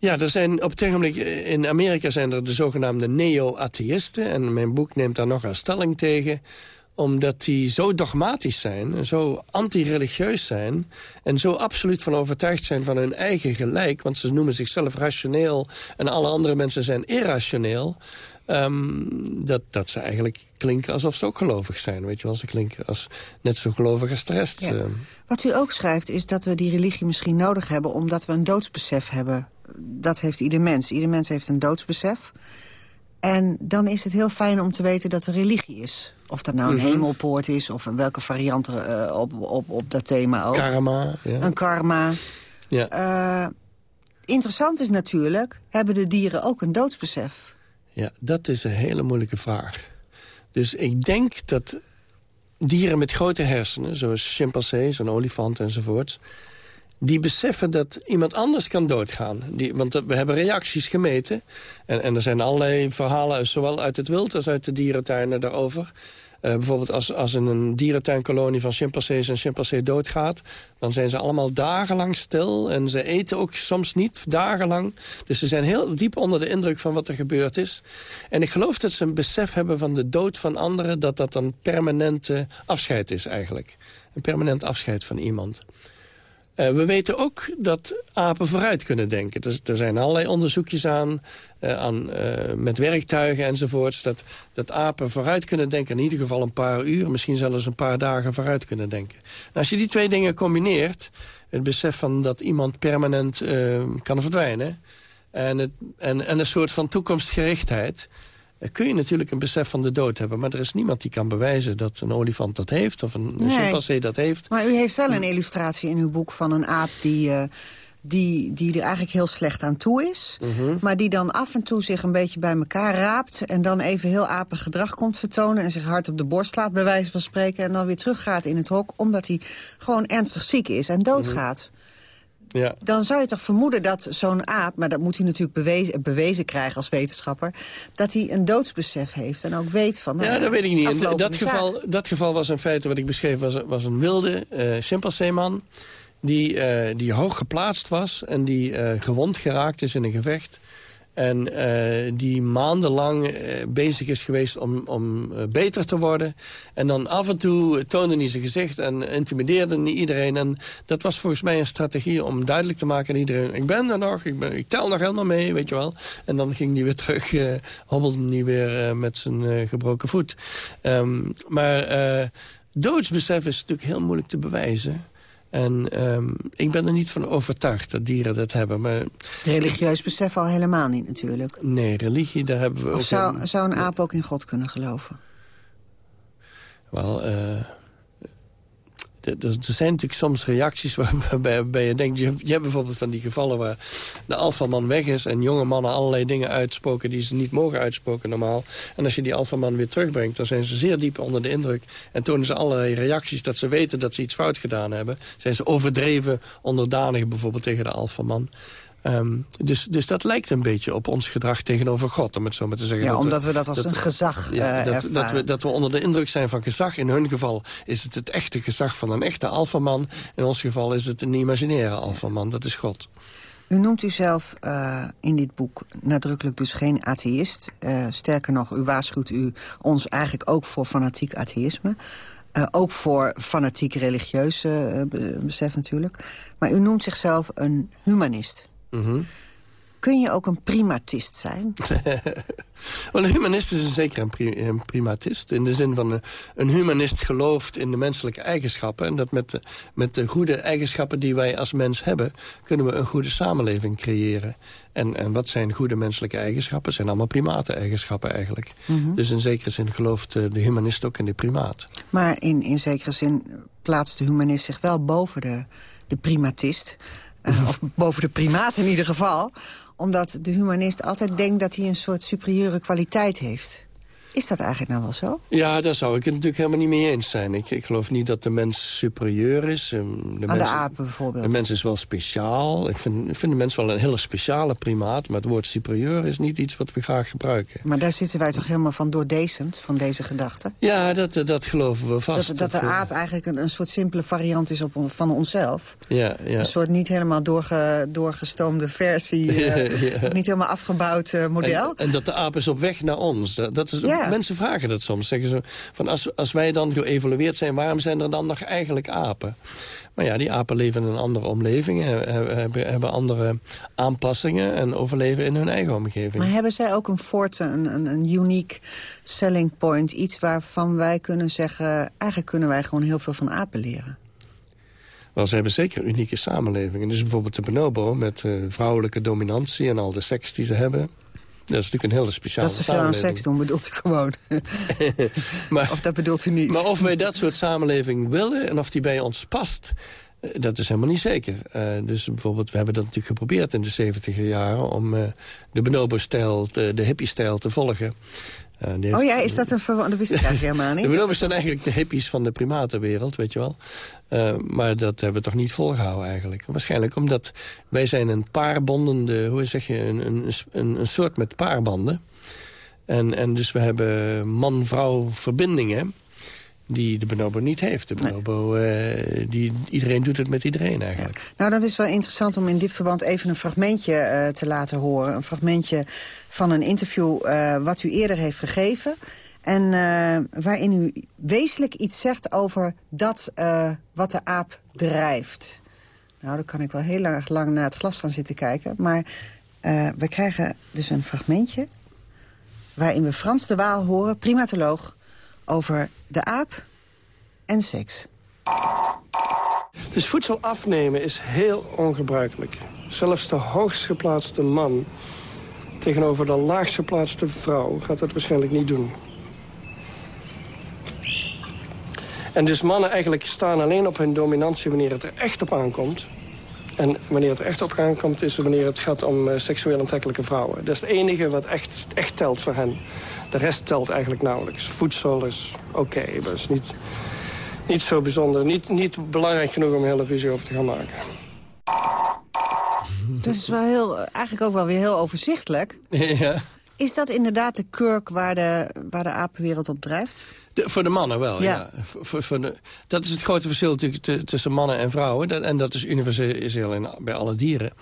Ja, er zijn op het ogenblik in Amerika zijn er de zogenaamde neo-atheïsten. En mijn boek neemt daar nog een stelling tegen omdat die zo dogmatisch zijn, zo anti-religieus zijn... en zo absoluut van overtuigd zijn van hun eigen gelijk... want ze noemen zichzelf rationeel en alle andere mensen zijn irrationeel... Um, dat, dat ze eigenlijk klinken alsof ze ook gelovig zijn. Weet je wel, ze klinken als, net zo gelovig als de rest. Ja. Wat u ook schrijft is dat we die religie misschien nodig hebben... omdat we een doodsbesef hebben. Dat heeft ieder mens. Ieder mens heeft een doodsbesef. En dan is het heel fijn om te weten dat er religie is. Of dat nou een Mhm. hemelpoort is, of welke variant er uh, op, op, op dat thema ook. Karma. Ja. Een karma. Ja. Uh, interessant is natuurlijk, hebben de dieren ook een doodsbesef? Ja, dat is een hele moeilijke vraag. Dus ik denk dat dieren met grote hersenen... zoals chimpansees en olifanten enzovoorts... die beseffen dat iemand anders kan doodgaan. Die, want we hebben reacties gemeten. En, en er zijn allerlei verhalen, zowel uit het wild als uit de dierentuinen daarover... Uh, bijvoorbeeld als, als een dierentuinkolonie van chimpansees een chimpansee doodgaat... dan zijn ze allemaal dagenlang stil en ze eten ook soms niet, dagenlang. Dus ze zijn heel diep onder de indruk van wat er gebeurd is. En ik geloof dat ze een besef hebben van de dood van anderen... dat dat een permanente afscheid is eigenlijk. Een permanent afscheid van iemand. Uh, we weten ook dat apen vooruit kunnen denken. Dus er zijn allerlei onderzoekjes aan, uh, aan uh, met werktuigen enzovoorts... Dat, dat apen vooruit kunnen denken, in ieder geval een paar uur... misschien zelfs een paar dagen vooruit kunnen denken. En als je die twee dingen combineert... het besef van dat iemand permanent kan verdwijnen... En, het, en een soort van toekomstgerichtheid kun je natuurlijk een besef van de dood hebben. Maar er is niemand die kan bewijzen dat een olifant dat heeft... of een nee. chimpansee dat heeft. Maar u heeft wel een illustratie in uw boek van een aap... die, uh, die, die er eigenlijk heel slecht aan toe is... Mhm. Maar die dan af en toe zich een beetje bij elkaar raapt... en dan even heel apig gedrag komt vertonen... en zich hard op de borst slaat, bij wijze van spreken... en dan weer teruggaat in het hok... omdat hij gewoon ernstig ziek is en doodgaat. -hmm. Ja. Dan zou je toch vermoeden dat zo'n aap... maar dat moet hij natuurlijk bewezen, bewezen krijgen als wetenschapper... dat hij een doodsbesef heeft en ook weet van... Nou, ja, dat weet ik niet. In dat geval, dat geval was in feite wat ik beschreef... was, was een wilde uh, chimpanseeman die, uh, die hoog geplaatst was... en die uh, gewond geraakt is in een gevecht... En uh, die maandenlang uh, bezig is geweest om, om uh, beter te worden. En dan af en toe toonde hij zijn gezicht en intimideerde hij iedereen. En dat was volgens mij een strategie om duidelijk te maken aan iedereen... ik ben er nog, ik, ben, tel nog helemaal mee, weet je wel. En dan ging hij weer terug, hobbelde hij weer met zijn gebroken voet. Um, maar doodsbesef is natuurlijk heel moeilijk te bewijzen... En um, ik ben er niet van overtuigd dat dieren dat hebben. Maar... Religieus besef al helemaal niet natuurlijk. Nee, religie, daar hebben we of ook... zou, zou een aap ook in God kunnen geloven? Wel, uh, er zijn natuurlijk soms reacties waarbij, je denkt... Je, je hebt bijvoorbeeld van die gevallen waar de alfaman weg is... en jonge mannen allerlei dingen uitspoken die ze niet mogen uitspoken normaal. En als je die alfaman weer terugbrengt, dan zijn ze zeer diep onder de indruk... en tonen ze allerlei reacties dat ze weten dat ze iets fout gedaan hebben. Zijn ze overdreven onderdanig bijvoorbeeld tegen de alfaman. Um, dus, dus dat lijkt een beetje op ons gedrag tegenover God, om het zo maar te zeggen. Ja, dat omdat we, we dat als dat een gezag ja, uh, dat, dat, we, dat we onder de indruk zijn van gezag. In hun geval is het het echte gezag van een echte alfaman. In ons geval is het een imaginaire alfaman, dat is God. U noemt uzelf uh, in dit boek nadrukkelijk dus geen atheïst. Uh, sterker nog, u waarschuwt u ons eigenlijk ook voor fanatiek atheïsme. Uh, ook voor fanatiek religieus uh, besef natuurlijk. Maar u noemt zichzelf een humanist. Mm -hmm. Kun je ook een primatist zijn? Wel, een humanist is zeker een, pri een, primatist. In de zin van een, een, humanist gelooft in de menselijke eigenschappen. En dat met de, met de goede eigenschappen die wij als mens hebben... kunnen we een goede samenleving creëren. En, en wat zijn goede menselijke eigenschappen? zijn allemaal primaten-eigenschappen eigenlijk. Mhm. Mm -hmm. Dus in zekere zin gelooft de humanist ook in de primaat. Maar in, in zekere zin plaatst de humanist zich wel boven de, de primatist... Of boven de primaat in ieder geval. Omdat de humanist altijd denkt dat hij een soort superieure kwaliteit heeft. Is dat eigenlijk nou wel zo? Ja, daar zou ik het natuurlijk helemaal niet mee eens zijn. Ik, ik geloof niet dat de mens superieur is. Ehm, De Aan mens, de apen bijvoorbeeld. De mens is wel speciaal. Ik vind, ik vind de mens wel een hele speciale primaat. Maar het woord superieur is niet iets wat we graag gebruiken. Maar daar zitten wij toch helemaal van doordecent, van deze gedachte? Ja, dat, dat geloven we vast. Dat, dat de eh, aap eigenlijk een, een soort simpele variant is op, van onszelf. Ja, ja. Een soort niet helemaal doorge, doorgestoomde versie, eh, Ja. niet helemaal afgebouwd eh, model. En, en dat de aap is op weg naar ons. Dat, dat is, Ja. Mensen vragen dat soms. Zeggen ze, van als, als wij dan geëvolueerd zijn, waarom zijn er dan nog eigenlijk apen? Maar ja, die apen leven in een andere omgeving, he- he- hebben, hebben andere aanpassingen en overleven in hun eigen omgeving. Maar hebben zij ook een forte, een, een, een unique selling point? Iets waarvan wij kunnen zeggen... eigenlijk kunnen wij gewoon heel veel van apen leren. Wel, ze hebben zeker unieke samenlevingen. Dus bijvoorbeeld de bonobo met eh, vrouwelijke dominantie en al de seks die ze hebben. Dat is natuurlijk een hele speciale dat samenleving. seks doen, bedoelt u gewoon. maar, of dat bedoelt u niet. Maar of wij dat soort samenleving willen en of die bij ons past... eh, Dat is helemaal niet zeker. Eh, dus bijvoorbeeld, we hebben dat natuurlijk geprobeerd in de 70 jaren... om eh, de bonobo-stijl, de, de hippie-stijl te volgen. Eh, Oh ja, is dat een verwa- Dat wist ik eigenlijk helemaal niet. De zijn eigenlijk de hippies van de primatenwereld, weet je wel. Eh, maar dat hebben we toch niet volgehouden eigenlijk. Waarschijnlijk omdat wij zijn een paarbondende... hoe zeg je, een, een, een, een soort met paarbanden. En, en dus we hebben man-vrouw verbindingen die de bonobo niet heeft. De bonobo, eh, die, iedereen doet het met iedereen eigenlijk. Nou, dat is wel interessant om in dit verband even een fragmentje eh, te laten horen. Een fragmentje van een interview eh, wat u eerder heeft gegeven. En waarin u wezenlijk iets zegt over dat wat de aap drijft. Nou, dan kan ik wel heel erg lang naar het glas gaan zitten kijken. Maar we krijgen dus een fragmentje... waarin we Frans de Waal horen, primatoloog... over de aap en seks. Dus voedsel afnemen is heel ongebruikelijk. Zelfs de hoogst geplaatste man tegenover de laagst geplaatste vrouw gaat dat waarschijnlijk niet doen. En dus mannen eigenlijk staan alleen op hun dominantie wanneer het er echt op aankomt. En wanneer het er echt op aankomt is wanneer het gaat om eh, seksueel aantrekkelijke vrouwen. Dat is het enige wat echt, echt telt voor hen. De rest telt eigenlijk nauwelijks. Voedsel is oké, maar is niet, niet zo bijzonder. Niet, niet belangrijk genoeg om een hele ruzie over te gaan maken. Dat is wel heel, eigenlijk ook wel weer heel overzichtelijk. Ja. Is dat inderdaad de kurk waar de, waar de apenwereld op drijft? De- voor de mannen wel, ja. Ja. Voor, voor- de, dat is het grote verschil natuurlijk tussen mannen en vrouwen. Dat, en dat is universeel in, bij alle dieren.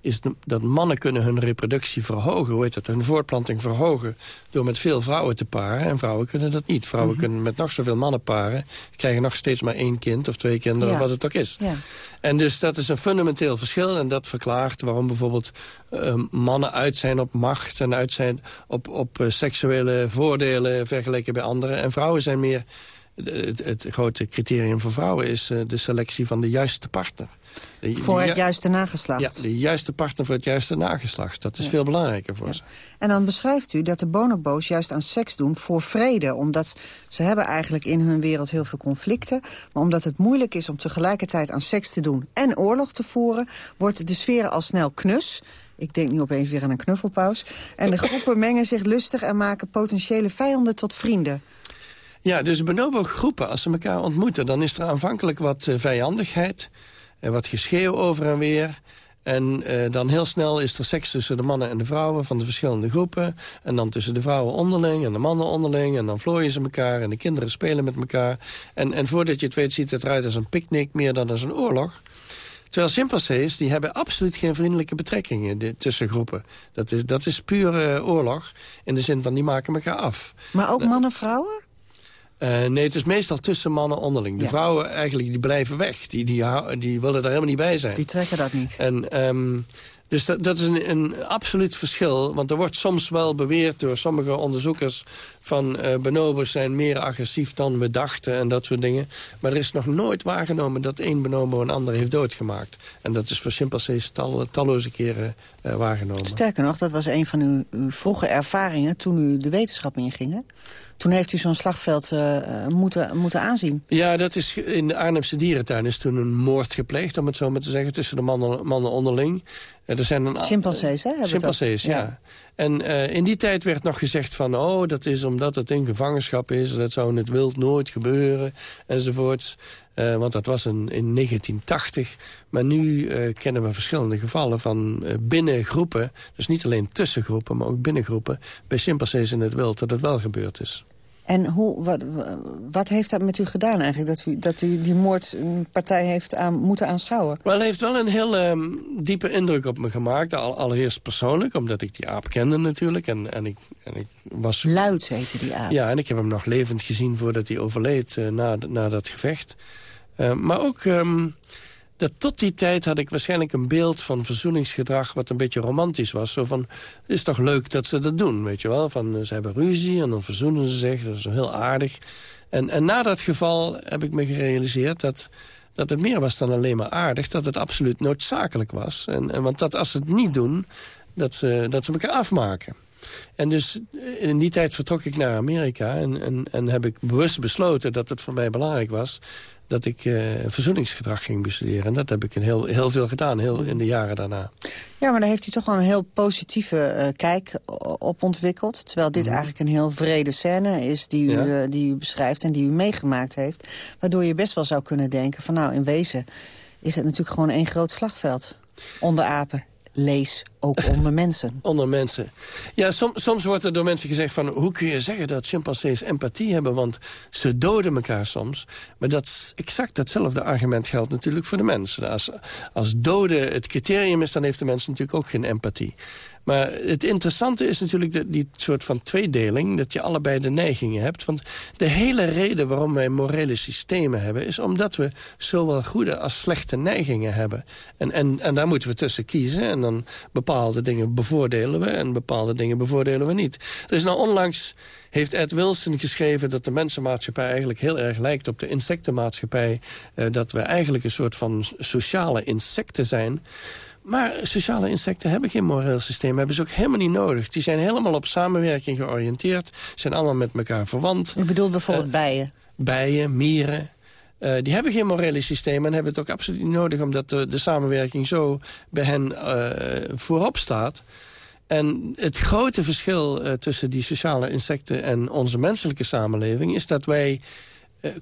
Is dat mannen kunnen hun reproductie verhogen, hoe heet dat, hun voortplanting verhogen... door met veel vrouwen te paren. En vrouwen kunnen dat niet. Vrouwen Mhm. kunnen met nog zoveel mannen paren... krijgen nog steeds maar één kind of twee kinderen, Ja. wat het ook is. Ja. En dus dat is een fundamenteel verschil. En dat verklaart waarom bijvoorbeeld eh, mannen uit zijn op macht... en uit zijn op, op eh, seksuele voordelen vergeleken bij anderen. En vrouwen zijn meer... Het, het grote criterium voor vrouwen is eh, de selectie van de juiste partner. Voor het ju- juiste nageslacht. Ja, de juiste partner voor het juiste nageslacht. Dat is Ja. veel belangrijker voor ze. En dan beschrijft u dat de bonobo's juist aan seks doen voor vrede. Omdat ze hebben eigenlijk in hun wereld heel veel conflicten. Maar omdat het moeilijk is om tegelijkertijd aan seks te doen en oorlog te voeren... wordt de sfeer al snel knus. Ik denk nu opeens weer aan een knuffelpaus. En de groepen mengen zich lustig en maken potentiële vijanden tot vrienden. Ja, dus bonobo-groepen, als ze elkaar ontmoeten... dan is er aanvankelijk wat eh, vijandigheid, en wat geschreeuw over en weer... En eh, dan heel snel is er seks tussen de mannen en de vrouwen van de verschillende groepen. En dan tussen de vrouwen onderling en de mannen onderling. En dan vlooien ze elkaar en de kinderen spelen met elkaar. En, en voordat je het weet ziet het eruit als een picknick meer dan als een oorlog. Terwijl chimpansees, die hebben absoluut geen vriendelijke betrekkingen de- tussen groepen. Dat is, dat is pure oorlog, in de zin van die maken elkaar af. Maar ook mannen Eh, nee, het is meestal tussen mannen onderling. De Ja. vrouwen eigenlijk die blijven weg. Die, die, die willen daar helemaal niet bij zijn. Die trekken dat niet. En, ehm, dus dat, dat is een, een absoluut verschil. Want er wordt soms wel beweerd door sommige onderzoekers... van eh bonobos zijn meer agressief dan we dachten en dat soort dingen. Maar er is nog nooit waargenomen dat één bonobo een ander heeft doodgemaakt. En dat is voor chimpansees tal, talloze keren eh, waargenomen. Sterker nog, dat was een van uw, uw vroege ervaringen toen u de wetenschap inging. hè? Toen heeft u zo'n slagveld eh, eh, moeten, moeten aanzien. Ja, dat is in de Arnhemse dierentuin is toen een moord gepleegd, om het zo maar te zeggen, tussen de mannen, mannen onderling. Eh, Er zijn een, Chimpansees, hè, Chimpansees, ja. Ja. En uh, in die tijd werd nog gezegd van... oh, dat is omdat het in gevangenschap is... dat zou in het wild nooit gebeuren, enzovoorts. Uh, want dat was in, in 1980. Maar nu uh, kennen we verschillende gevallen van binnengroepen... dus niet alleen tussengroepen, maar ook binnengroepen... bij chimpansees in het wild, dat het wel gebeurd is. En hoe, wat, wat heeft dat met u gedaan eigenlijk? Dat u, dat u die moordpartij heeft aan, moeten aanschouwen? Wel, het heeft wel een heel um, diepe indruk op me gemaakt. Al, allereerst persoonlijk, omdat ik die aap kende natuurlijk. En, en, ik, en ik was... Luid heette die aap. Ja, en ik heb hem nog levend gezien voordat hij overleed uh, na, na dat gevecht. Uh, maar ook... Um, dat tot die tijd had ik waarschijnlijk een beeld van verzoeningsgedrag... wat een beetje romantisch was. Zo van, is toch leuk dat ze dat doen, weet je wel. Van, eh, ze hebben ruzie en dan verzoenen ze zich. Dat is heel aardig. En, en na dat geval heb ik me gerealiseerd dat, dat het meer was dan alleen maar aardig. Dat het absoluut noodzakelijk was. En, en, want dat als ze het niet doen, dat ze, dat ze elkaar afmaken. En dus eh, in die tijd vertrok ik naar Amerika en, en, en heb ik bewust besloten dat het voor mij belangrijk was dat ik uh, verzoeningsgedrag ging bestuderen. En dat heb ik een heel, heel veel gedaan, heel in de jaren daarna. Ja, maar daar heeft u toch wel een heel positieve uh, kijk op ontwikkeld. Terwijl dit mm -hmm. eigenlijk een heel vrede scène is die u, ja. uh, die u beschrijft en die u meegemaakt heeft. Waardoor je best wel zou kunnen denken van nou, in wezen is het natuurlijk gewoon één groot slagveld. Onder apen lees ook onder mensen. onder mensen. Ja, som, soms wordt er door mensen gezegd van... hoe kun je zeggen dat chimpansees empathie hebben... want ze doden elkaar soms. Maar dat exact datzelfde argument geldt natuurlijk voor de mensen. Als, als doden het criterium is... dan heeft de mens natuurlijk ook geen empathie. Maar het interessante is natuurlijk die soort van tweedeling... dat je allebei de neigingen hebt. Want de hele reden waarom wij morele systemen hebben... is omdat we zowel goede als slechte neigingen hebben. En, en, en daar moeten we tussen kiezen. En dan bepaalde dingen bevoordelen we... en bepaalde dingen bevoordelen we niet. Er is nou onlangs heeft Ed Wilson geschreven dat de mensenmaatschappij eigenlijk heel erg lijkt op de insectenmaatschappij. Uh, dat we eigenlijk een soort van sociale insecten zijn. Maar sociale insecten hebben geen moreel systeem. Hebben ze ook helemaal niet nodig. Die zijn helemaal op samenwerking georiënteerd. Zijn allemaal met elkaar verwant. U bedoelt bijvoorbeeld uh, bijen? Bijen, mieren. Uh, die hebben geen morele systeem en hebben het ook absoluut niet nodig... omdat de, de samenwerking zo bij hen uh, voorop staat. En het grote verschil tussen die sociale insecten en onze menselijke samenleving... is dat wij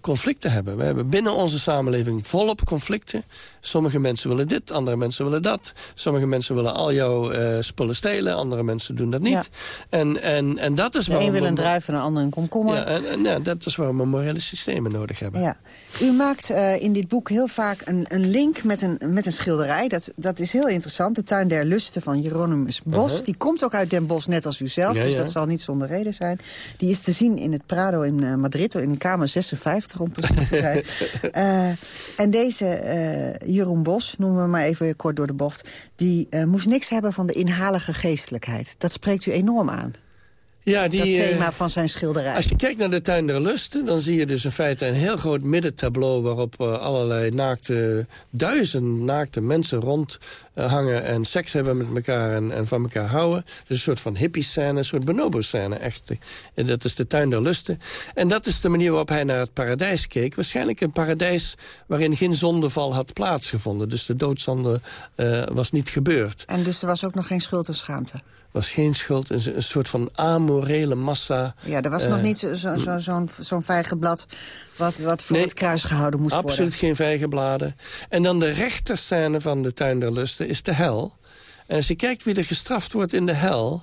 conflicten hebben. We hebben binnen onze samenleving volop conflicten. Sommige mensen willen dit, andere mensen willen dat. Sommige mensen willen al jouw uh, spullen stelen, andere mensen doen dat niet. Ja. En, en, en dat is de een wil een druif en de ander een komkommer. Ja, en, en ja, dat is waarom we morele systemen nodig hebben. Ja. U maakt uh, in dit boek heel vaak een, een link met een, met een schilderij. Dat, dat is heel interessant. De Tuin der Lusten van Hieronymus Bos. Uh -huh. Die komt ook uit Den Bosch, net als u zelf. Ja, dus dat zal niet zonder reden zijn. Die is te zien in het Prado in Madrid, in kamer 56 om precies te zijn. uh, en deze uh, Jeroen Bos, noemen we maar even kort door de bocht... die uh, moest niks hebben van de inhalige geestelijkheid. Dat spreekt u enorm aan. Ja, die, dat thema van zijn schilderij. Als je kijkt naar de Tuin der Lusten... dan zie je dus in feite een heel groot middentableau... waarop allerlei naakte, duizend naakte mensen rondhangen... Uh, en seks hebben met elkaar en, en van elkaar houden. Dus een soort van hippie-scène, een soort bonobo-scène. Echt. En dat is de Tuin der Lusten. En dat is de manier waarop hij naar het paradijs keek. Waarschijnlijk een paradijs waarin geen zondeval had plaatsgevonden. Dus de doodzonde uh, was niet gebeurd. En dus er was ook nog geen schuld en schaamte? was geen schuld, een, een soort van amorele massa. Ja, er was uh, nog niet zo'n zo, zo, zo'n vijgenblad wat, wat voor nee, het kruis gehouden moest absoluut worden. Absoluut geen vijgenbladen. En dan de rechterscène van de Tuin der Is de hel. En als je kijkt wie er gestraft wordt in de hel...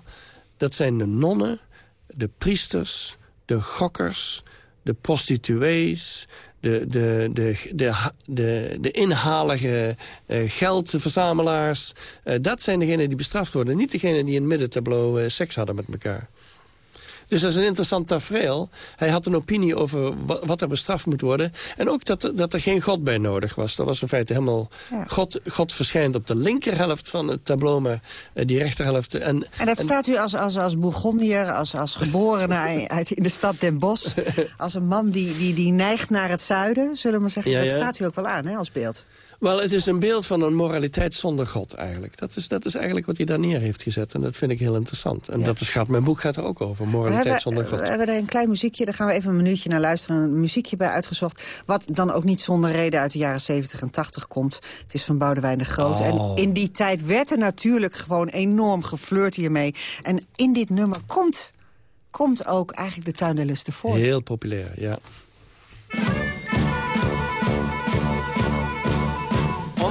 dat zijn de nonnen, de priesters, de gokkers, de prostituees de, de, de, de, de, de inhalige uh, geldverzamelaars. Uh, dat zijn degenen die bestraft worden. Niet degenen die in het middentableau uh, seks hadden met elkaar. Dus dat is een interessant tafereel. Hij had een opinie over wat, wat er bestraft moet worden. En ook dat, dat er geen God bij nodig was. Dat was in feite helemaal... Ja. God, God verschijnt op de linkerhelft van het tableau, maar uh, die rechterhelft... En, en dat en, staat u als, als, als Bourgondier, als, als geborene uit in de stad Den Bosch... als een man die, die, die neigt naar het zuiden, zullen we maar zeggen. Ja, dat ja. staat u ook wel aan, hè, als beeld. Wel, het is een beeld van een moraliteit zonder God eigenlijk. Dat is, dat is eigenlijk wat hij daar neer heeft gezet. En dat vind ik heel interessant. En dat is, gaat, mijn boek gaat er ook over, moraliteit hebben, zonder God. We hebben er een klein muziekje, daar gaan we even een minuutje naar luisteren. Een muziekje bij uitgezocht, wat dan ook niet zonder reden uit de jaren 70 en 80 komt. Het is van Boudewijn de Groot. Oh. En in die tijd werd er natuurlijk gewoon enorm geflirt hiermee. En in dit nummer komt, komt ook eigenlijk de tuin der lusten voor. Heel populair, ja.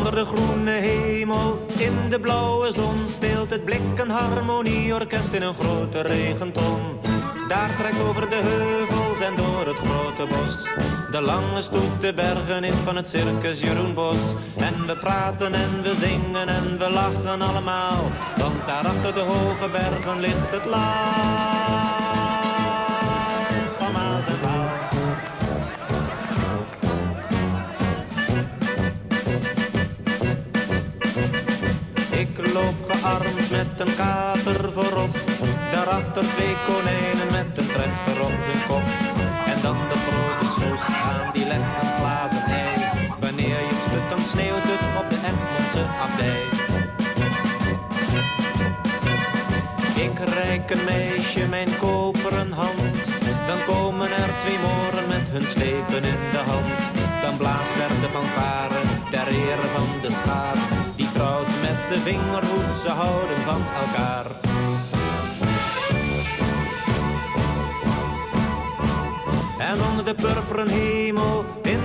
Onder de groene hemel, in de blauwe zon speelt het blik een harmonieorkest in een grote regenton. Daar trekt over de heuvels en door het grote bos de lange stoet de bergen in van het circus Jeroen Bos. En we praten en we zingen en we lachen allemaal, want daar achter de hoge bergen ligt het land op de Egmondse abdij. Ik reik een meisje mijn koperen hand. Dan komen er twee moren met hun slepen in de hand. Dan blaast er de fanfare ter ere van de schaar. Die trouwt met de vingerhoed, ze houden van elkaar. En onder de purperen hemel,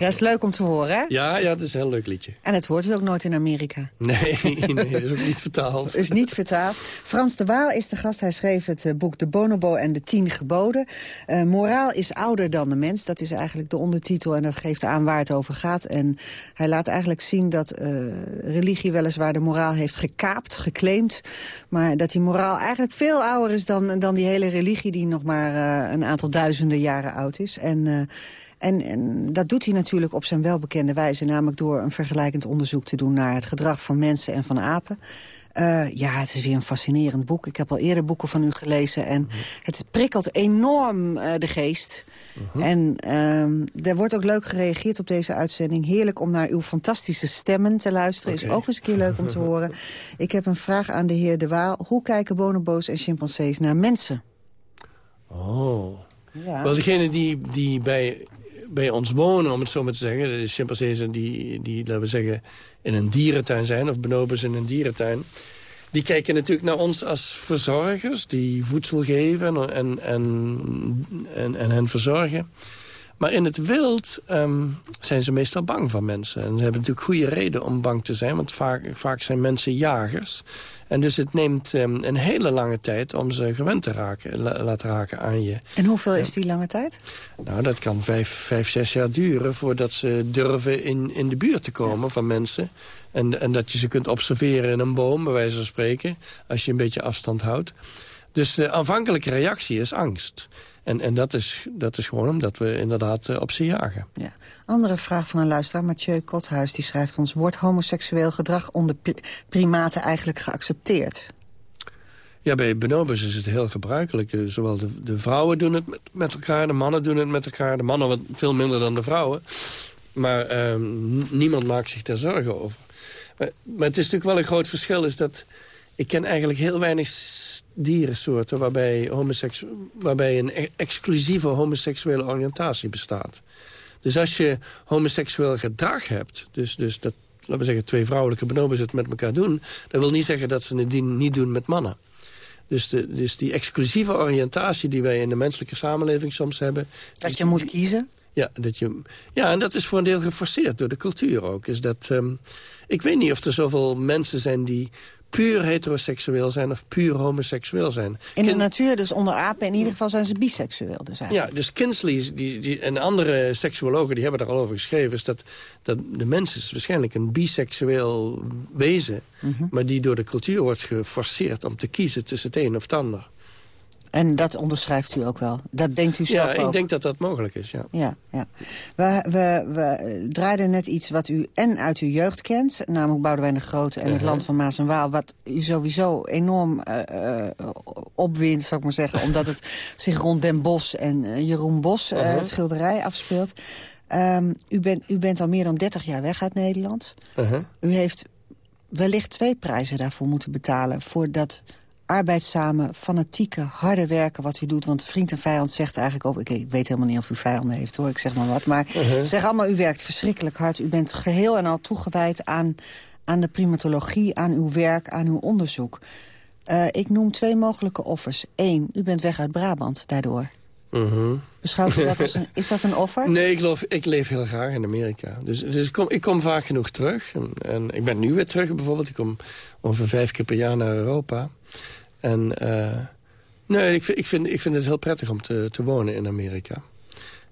Ja, is leuk om te horen, hè? Ja, ja, dat is een heel leuk liedje. En het hoort u ook nooit in Amerika. Nee, nee dat is ook niet vertaald. Het is niet vertaald. Frans de Waal is de gast. Hij schreef het eh, boek De Bonobo en de Tien Geboden. Eh, moraal is ouder dan de mens. Dat is eigenlijk de ondertitel en dat geeft aan waar het over gaat. En hij laat eigenlijk zien dat eh, religie weliswaar de moraal heeft gekaapt, geclaimd. Maar dat die moraal eigenlijk veel ouder is dan, dan die hele religie... die nog maar een aantal duizenden jaren oud is. En... en, en dat doet hij natuurlijk op zijn welbekende wijze. Namelijk door een vergelijkend onderzoek te doen naar het gedrag van mensen en van apen. Eh, ja, het is weer een fascinerend boek. Ik heb al eerder boeken van u gelezen. En het prikkelt enorm eh, de geest. En ehm, er wordt ook leuk gereageerd op deze uitzending. Heerlijk om naar uw fantastische stemmen te luisteren. Is ook eens een keer leuk om te horen. Ik heb een vraag aan de heer De Waal. Hoe kijken bonobo's en chimpansees naar mensen? Oh. Ja. Wel, degene die, die bij, bij ons wonen, om het zo maar te zeggen... de chimpansees die, die, laten we zeggen, in een dierentuin zijn... of bonobos in een dierentuin... die kijken natuurlijk naar ons als verzorgers... die voedsel geven en, en, en, en hen verzorgen. Maar in het wild ehm, zijn ze meestal bang van mensen. En ze hebben natuurlijk goede reden om bang te zijn... want vaak, vaak zijn mensen jagers... En dus het neemt ehm, een hele lange tijd om ze gewend te raken, la- laten raken aan je. En hoeveel is die lange tijd? Nou, dat kan vijf, vijf zes jaar duren voordat ze durven in, in de buurt te komen van mensen. En, en dat je ze kunt observeren in een boom, bij wijze van spreken, als je een beetje afstand houdt. Dus de aanvankelijke reactie is angst. En, en dat, is, dat is gewoon omdat we inderdaad eh, op ze jagen. Ja. Andere vraag van een luisteraar, Mathieu Kothuis, die schrijft ons... wordt homoseksueel gedrag onder pri- primaten eigenlijk geaccepteerd? Ja, bij bonobos is het heel gebruikelijk. Eh, Zowel de, de vrouwen doen het met, met elkaar, de mannen doen het met elkaar. De mannen wat veel minder dan de vrouwen. Maar ehm, niemand maakt zich daar zorgen over. Maar, maar het is natuurlijk wel een groot verschil... is dat ik ken eigenlijk heel weinig dierensoorten... waarbij, waarbij een e- exclusieve homoseksuele oriëntatie bestaat. Dus als je homoseksueel gedrag hebt... dus, dus dat, laten we zeggen, twee vrouwelijke bonobos het met elkaar doen... dat wil niet zeggen dat ze het niet doen met mannen. Dus, de, dus die exclusieve oriëntatie die wij in de menselijke samenleving soms hebben... Dat je moet kiezen? Ja, dat je, ja, en dat is voor een deel geforceerd door de cultuur ook. Is dat, um, ik weet niet of er zoveel mensen zijn die puur heteroseksueel zijn of puur homoseksueel zijn. In de natuur, dus onder apen, in ieder geval zijn ze biseksueel. Dus ja, dus Kinsley die, die, en andere seksuologen die hebben er al over geschreven... is dat, dat de mens is waarschijnlijk een biseksueel wezen... Mhm. maar die door de cultuur wordt geforceerd om te kiezen tussen het een of het ander. En dat onderschrijft u ook wel? Dat denkt u zelf ook? Ja, ik denk dat dat mogelijk is, ja. ja, ja. We, we, we draaiden net iets wat u en uit uw jeugd kent... namelijk Boudewijn de Grote en het uh-huh. land van Maas en Waal... wat u sowieso enorm uh, opwint, zou ik maar zeggen... omdat het zich rond Den Bos en uh, Jeroen Bos, uh, het schilderij, afspeelt. Um, u, bent u bent al meer dan 30 jaar weg uit Nederland. -huh. U heeft wellicht twee prijzen daarvoor moeten betalen... voor dat arbeidszame, fanatieke, harde werken wat u doet. Want vriend en vijand zegt eigenlijk over... Ik, weet helemaal niet of u vijanden heeft, hoor. Ik zeg maar wat. Maar uh -huh. zeg allemaal, u werkt verschrikkelijk hard. U bent geheel en al toegewijd aan, aan de primatologie, aan uw werk, aan uw onderzoek. Uh, ik noem twee mogelijke offers. Eén, u bent weg uit Brabant daardoor. Uh -huh. Beschouwt u dat als een, is dat een offer? Nee, ik, geloof, ik leef heel graag in Amerika. Dus, dus ik, kom, ik kom vaak genoeg terug. En, en ik ben nu weer terug bijvoorbeeld. Ik kom ongeveer vijf keer per jaar naar Europa. En uh, nee, ik vind, ik, vind, ik vind het heel prettig om te, te wonen in Amerika.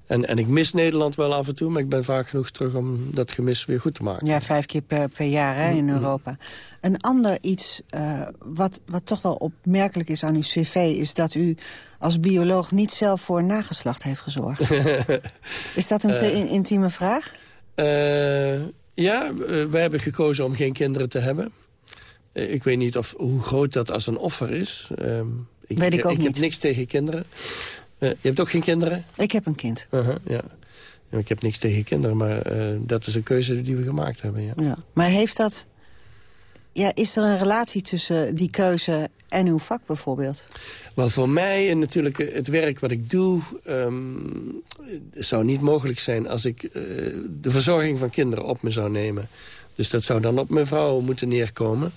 En, en ik mis Nederland wel af en toe, maar ik ben vaak genoeg terug om dat gemis weer goed te maken. Ja, vijf keer per, per jaar hè, in Europa. Een ander iets uh, wat, wat toch wel opmerkelijk is aan uw cv... is dat u als bioloog niet zelf voor nageslacht heeft gezorgd. is dat een te uh, intieme vraag? Uh, ja, wij hebben gekozen om geen kinderen te hebben. Ik weet niet of, hoe groot dat als een offer is. Um, ik, weet ik ook ik niet. heb niks tegen kinderen. Uh, je hebt ook geen kinderen? Ik heb een kind. -huh, ja. ja. Ik heb niks tegen kinderen, maar uh, dat is een keuze die we gemaakt hebben. Ja. ja. Maar heeft dat... Ja, is er een relatie tussen die keuze en uw vak bijvoorbeeld? Wel, voor mij en natuurlijk het werk wat ik doe... Um, zou niet mogelijk zijn als ik uh, de verzorging van kinderen op me zou nemen. Dus dat zou dan op mijn vrouw moeten neerkomen.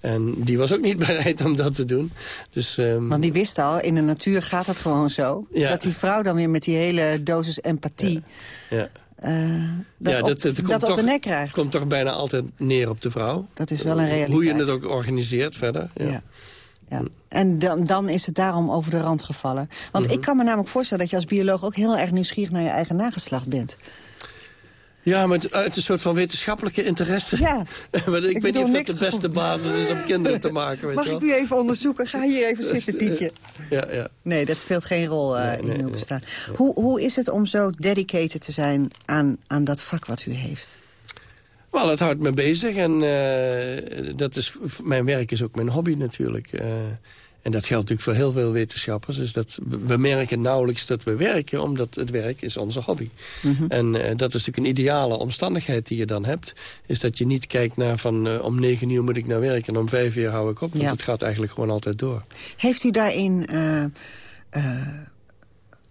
En die was ook niet bereid om dat te doen. Dus, um... Want die wist al, in de natuur gaat het gewoon zo. Ja. Dat die vrouw dan weer met die hele dosis empathie... Ja. Uh, dat, ja, op, dat, op toch, de nek krijgt. komt toch bijna altijd neer op de vrouw. Dat is wel een realiteit. Hoe je het ook organiseert verder. Ja. ja. Ja. En dan, dan is het daarom over de rand gevallen. Want Mhm. mm -hmm. ik kan me namelijk voorstellen dat je als bioloog... ook heel erg nieuwsgierig naar je eigen nageslacht bent. Ja, maar uit een soort van wetenschappelijke interesse. Ja. maar ik, ik weet niet of dat de beste goed. basis is om kinderen te maken. Weet Mag wel? ik u even onderzoeken? Ga hier even zitten, Pietje. Ja, ja. Nee, dat speelt geen rol uh, nee, in nee, uw bestaan. Nee. Hoe, hoe is het om zo dedicated te zijn aan, aan dat vak wat u heeft? Wel, het houdt me bezig en uh, dat is, mijn werk is ook mijn hobby natuurlijk. Uh, en dat geldt natuurlijk voor heel veel wetenschappers. Dus dat, we merken nauwelijks dat we werken, omdat het werk is onze hobby. Mm -hmm. En uh, dat is natuurlijk een ideale omstandigheid die je dan hebt. Is dat je niet kijkt naar van uh, om negen uur moet ik naar werk en om vijf uur hou ik op. Want ja. het gaat eigenlijk gewoon altijd door. Heeft u daarin uh,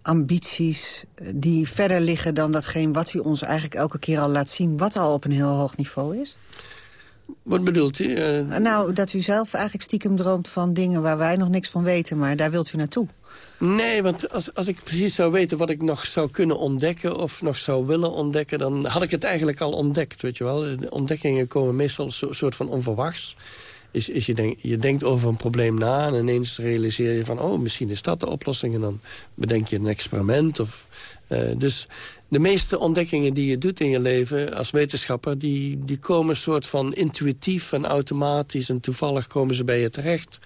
ambities die verder liggen dan datgene wat u ons eigenlijk elke keer al laat zien... wat al op een heel hoog niveau is? Wat bedoelt u? Uh... Nou, dat u zelf eigenlijk stiekem droomt van dingen waar wij nog niks van weten, maar daar wilt u naartoe. Nee, want als, als ik precies zou weten wat ik nog zou kunnen ontdekken... of nog zou willen ontdekken, dan had ik het eigenlijk al ontdekt, weet je wel. De ontdekkingen komen meestal een soort van onverwachts. Is, is je, denk, je denkt over een probleem na en ineens realiseer je van... oh, misschien is dat de oplossing en dan bedenk je een experiment. Of, uh, dus de meeste ontdekkingen die je doet in je leven als wetenschapper... die, die komen een soort van intuïtief en automatisch... en toevallig komen ze bij je terecht.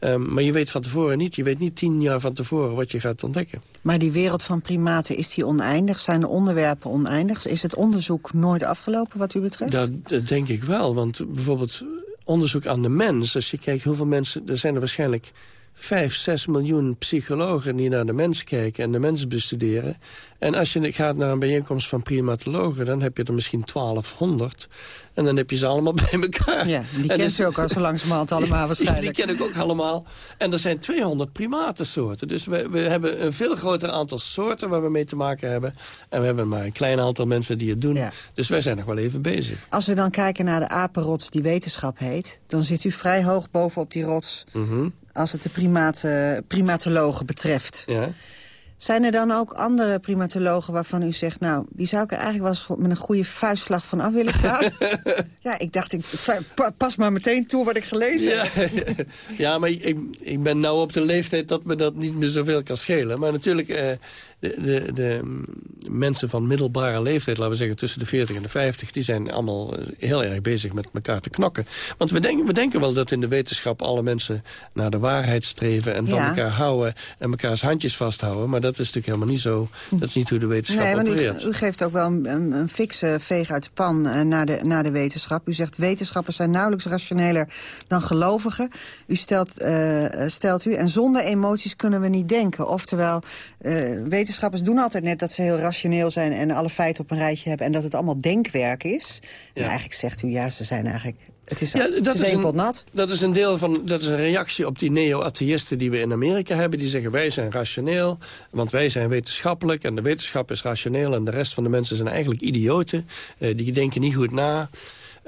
Um, maar je weet van tevoren niet. Je weet niet tien jaar van tevoren wat je gaat ontdekken. Maar die wereld van primaten, is die oneindig? Zijn de onderwerpen oneindig? Is het onderzoek nooit afgelopen wat u betreft? Dat, dat denk ik wel. Want bijvoorbeeld onderzoek aan de mens... als je kijkt hoeveel mensen... er zijn er waarschijnlijk vijf, zes miljoen psychologen die naar de mens kijken en de mens bestuderen. En als je gaat naar een bijeenkomst van primatologen... dan heb je er misschien 1200. En dan heb je ze allemaal bij elkaar. Ja, die kent dus, u ook al zo langzamerhand allemaal waarschijnlijk. Die ken ik ook allemaal. En er zijn 200 primatensoorten. Dus we, we hebben een veel groter aantal soorten waar we mee te maken hebben. En we hebben maar een klein aantal mensen die het doen. Ja. Dus wij zijn nog wel even bezig. Als we dan kijken naar de apenrots die wetenschap heet... dan zit u vrij hoog bovenop die rots... Mm -hmm als het de primaten, primatologen betreft. Ja. Zijn er dan ook andere primatologen waarvan u zegt... nou, die zou ik er eigenlijk wel eens met een goede vuistslag van af willen staan? ja, ik dacht, ik pas maar meteen toe wat ik gelezen ja, heb. ja, maar ik, ik ben nou op de leeftijd dat me dat niet meer zoveel kan schelen. Maar natuurlijk, eh, de, de, de, mensen van middelbare leeftijd... laten we zeggen tussen de 40 en de 50... die zijn allemaal eh, heel erg bezig met elkaar te knokken. Want we denken, we denken wel dat in de wetenschap alle mensen naar de waarheid streven... en van elkaar houden en elkaars handjes vasthouden. Maar dat is natuurlijk helemaal niet zo. Dat is niet hoe de wetenschap nee, opereert. U, u, geeft ook wel een, een, een fikse veeg uit de pan uh, naar, de, naar de wetenschap. U zegt wetenschappers zijn nauwelijks rationeler dan gelovigen. U stelt, uh, stelt u, en zonder emoties kunnen we niet denken. Oftewel, uh, wetenschappers doen altijd net dat ze heel rationeel zijn... en alle feiten op een rijtje hebben en dat het allemaal denkwerk is. Ja. En eigenlijk zegt u, ja, ze zijn eigenlijk het is, ja, dat is, een, nat. Dat is een deel van, dat is een reactie op die neo-atheïsten die we in Amerika hebben. Die zeggen wij zijn rationeel, want wij zijn wetenschappelijk en de wetenschap is rationeel en de rest van de mensen zijn eigenlijk idioten. Uh, die denken niet goed na.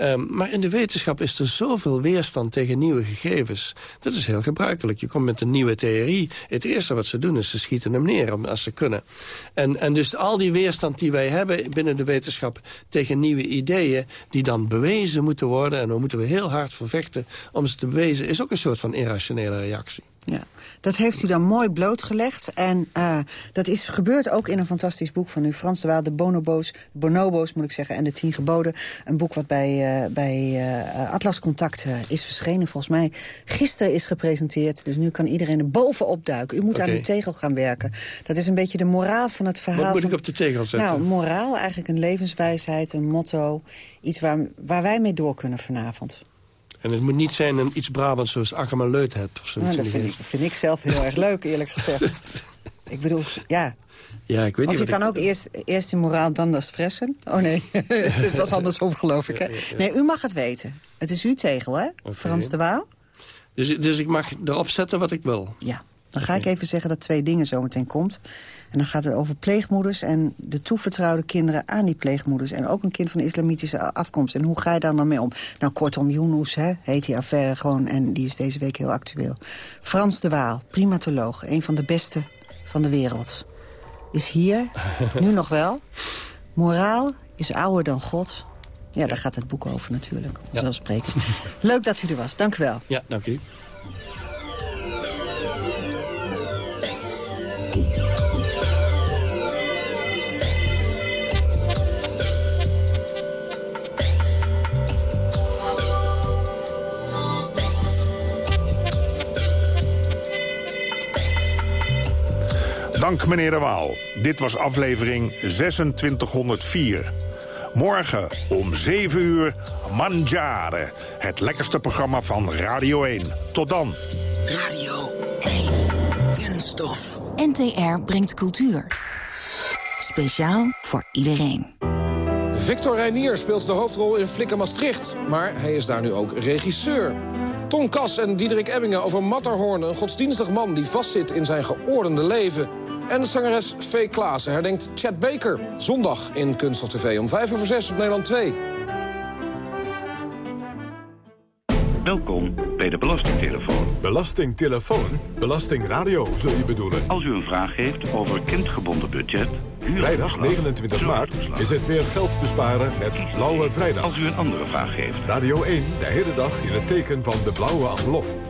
Um, maar in de wetenschap is er zoveel weerstand tegen nieuwe gegevens. Dat is heel gebruikelijk. Je komt met een nieuwe theorie. Het eerste wat ze doen is ze schieten hem neer als ze kunnen. En, en dus al die weerstand die wij hebben binnen de wetenschap... tegen nieuwe ideeën die dan bewezen moeten worden... en dan moeten we heel hard vervechten om ze te bewezen... is ook een soort van irrationele reactie. Ja, dat heeft u dan mooi blootgelegd. En uh, dat is gebeurd ook in een fantastisch boek van u, Frans de Waal. De bonobo's, de bonobo's moet ik zeggen, en de tien geboden. Een boek wat bij, uh, bij uh, Atlas Contact is verschenen. Volgens mij gisteren is gepresenteerd. Dus nu kan iedereen er bovenop duiken. U moet okay. aan die tegel gaan werken. Dat is een beetje de moraal van het verhaal. Wat moet ik op de tegel zetten? Nou, moraal, eigenlijk een levenswijsheid, een motto. Iets waar, waar wij mee door kunnen vanavond. En het moet niet zijn een iets Brabants zoals Akkerman Leut hebt. Of zo. Nou, dat vind ik, vind ik, zelf heel erg leuk, eerlijk gezegd. ik bedoel, ja... Ja, ik weet of niet je kan ook eerst, eerst in moraal, dan dat fressen. Oh nee, het was andersom geloof ik. Hè? Nee, u mag het weten. Het is uw tegel, hè? Okay. Frans de Waal. Dus, dus ik mag erop zetten wat ik wil? Ja. Dan ga ik even zeggen dat twee dingen zometeen komt. En dan gaat het over pleegmoeders en de toevertrouwde kinderen aan die pleegmoeders. En ook een kind van islamitische afkomst. En hoe ga je daar dan mee om? Nou, kortom, Yunus hè, heet die affaire gewoon. En die is deze week heel actueel. Frans de Waal, primatoloog. Een van de beste van de wereld. Is hier, nu nog wel. Moraal is ouder dan God. Ja, daar gaat het boek over natuurlijk. Ja. Leuk dat u er was. Dank u wel. Ja, dank u. Dank meneer De Waal. Dit was aflevering 2604. Morgen om 7 uur Mangiare. Het lekkerste programma van Radio 1. Tot dan. Radio 1. Kunststof. NTR brengt cultuur. Speciaal voor iedereen. Victor Reinier speelt de hoofdrol in Flikker Maastricht. Maar hij is daar nu ook regisseur. Ton Kas en Diederik Ebbingen over Matterhorn. Een godsdienstig man die vastzit in zijn geordende leven. En zangeres V. Klaassen herdenkt Chad Baker. Zondag in Kunststof TV om 5 over 6 op Nederland 2. Welkom bij de Belastingtelefoon. Belastingtelefoon? Belastingradio zul je bedoelen? Als u een vraag heeft over kindgebonden budget... Vrijdag 29 maart is het weer geld besparen met Blauwe Vrijdag. Als u een andere vraag heeft. Radio 1, de hele dag in het teken van de blauwe envelop.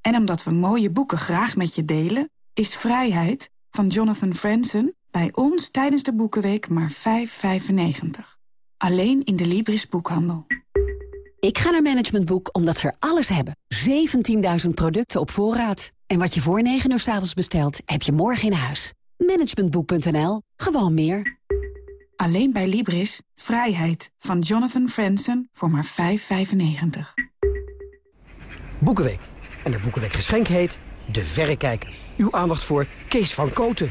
En omdat we mooie boeken graag met je delen... is Vrijheid van Jonathan Franzen bij ons tijdens de Boekenweek maar 5,95. Alleen in de Libris boekhandel. Ik ga naar Management Boek omdat ze er alles hebben. 17.000 producten op voorraad. En wat je voor 9 uur s avonds bestelt, heb je morgen in huis. Managementboek.nl. Gewoon meer. Alleen bij Libris. Vrijheid van Jonathan Franzen voor maar 5,95. Boekenweek. En de Boekenweek geschenk heet De Verrekijker. Uw aandacht voor Kees van Koten.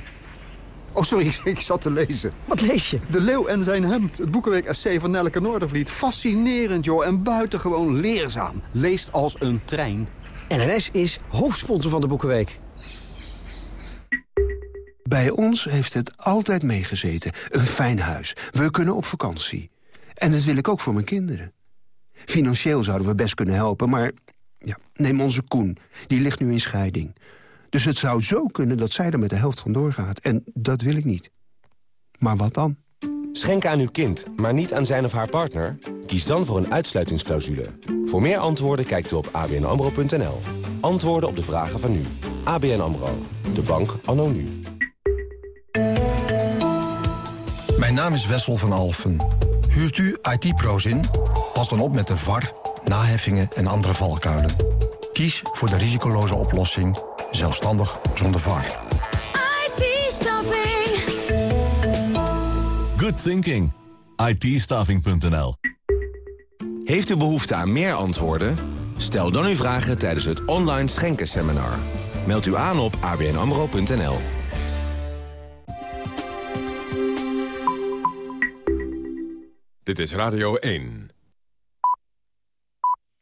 Oh, sorry, ik zat te lezen. Wat lees je? De Leeuw en zijn hemd. Het Boekenweek essay van Nelleke Noordervliet. Fascinerend, joh. En buitengewoon leerzaam. Leest als een trein. NNS is hoofdsponsor van de Boekenweek. Bij ons heeft het altijd meegezeten. Een fijn huis. We kunnen op vakantie. En dat wil ik ook voor mijn kinderen. Financieel zouden we best kunnen helpen, maar... Ja, neem onze Koen. Die ligt nu in scheiding. Dus het zou zo kunnen dat zij er met de helft van doorgaat. En dat wil ik niet. Maar wat dan? Schenken aan uw kind, maar niet aan zijn of haar partner? Kies dan voor een uitsluitingsclausule. Voor meer antwoorden kijkt u op abnamro.nl. Antwoorden op de vragen van nu. ABN AMRO. De bank anno nu. Mijn naam is Wessel van Alfen. Huurt u IT-pro's in? Pas dan op met de VAR, naheffingen en andere valkuilen. Kies voor de risicoloze oplossing, zelfstandig zonder VAR. IT-staffing. Good thinking. IT-staffing.nl Heeft u behoefte aan meer antwoorden? Stel dan uw vragen tijdens het online schenkenseminar. Meld u aan op abnamro.nl. Dit is Radio 1.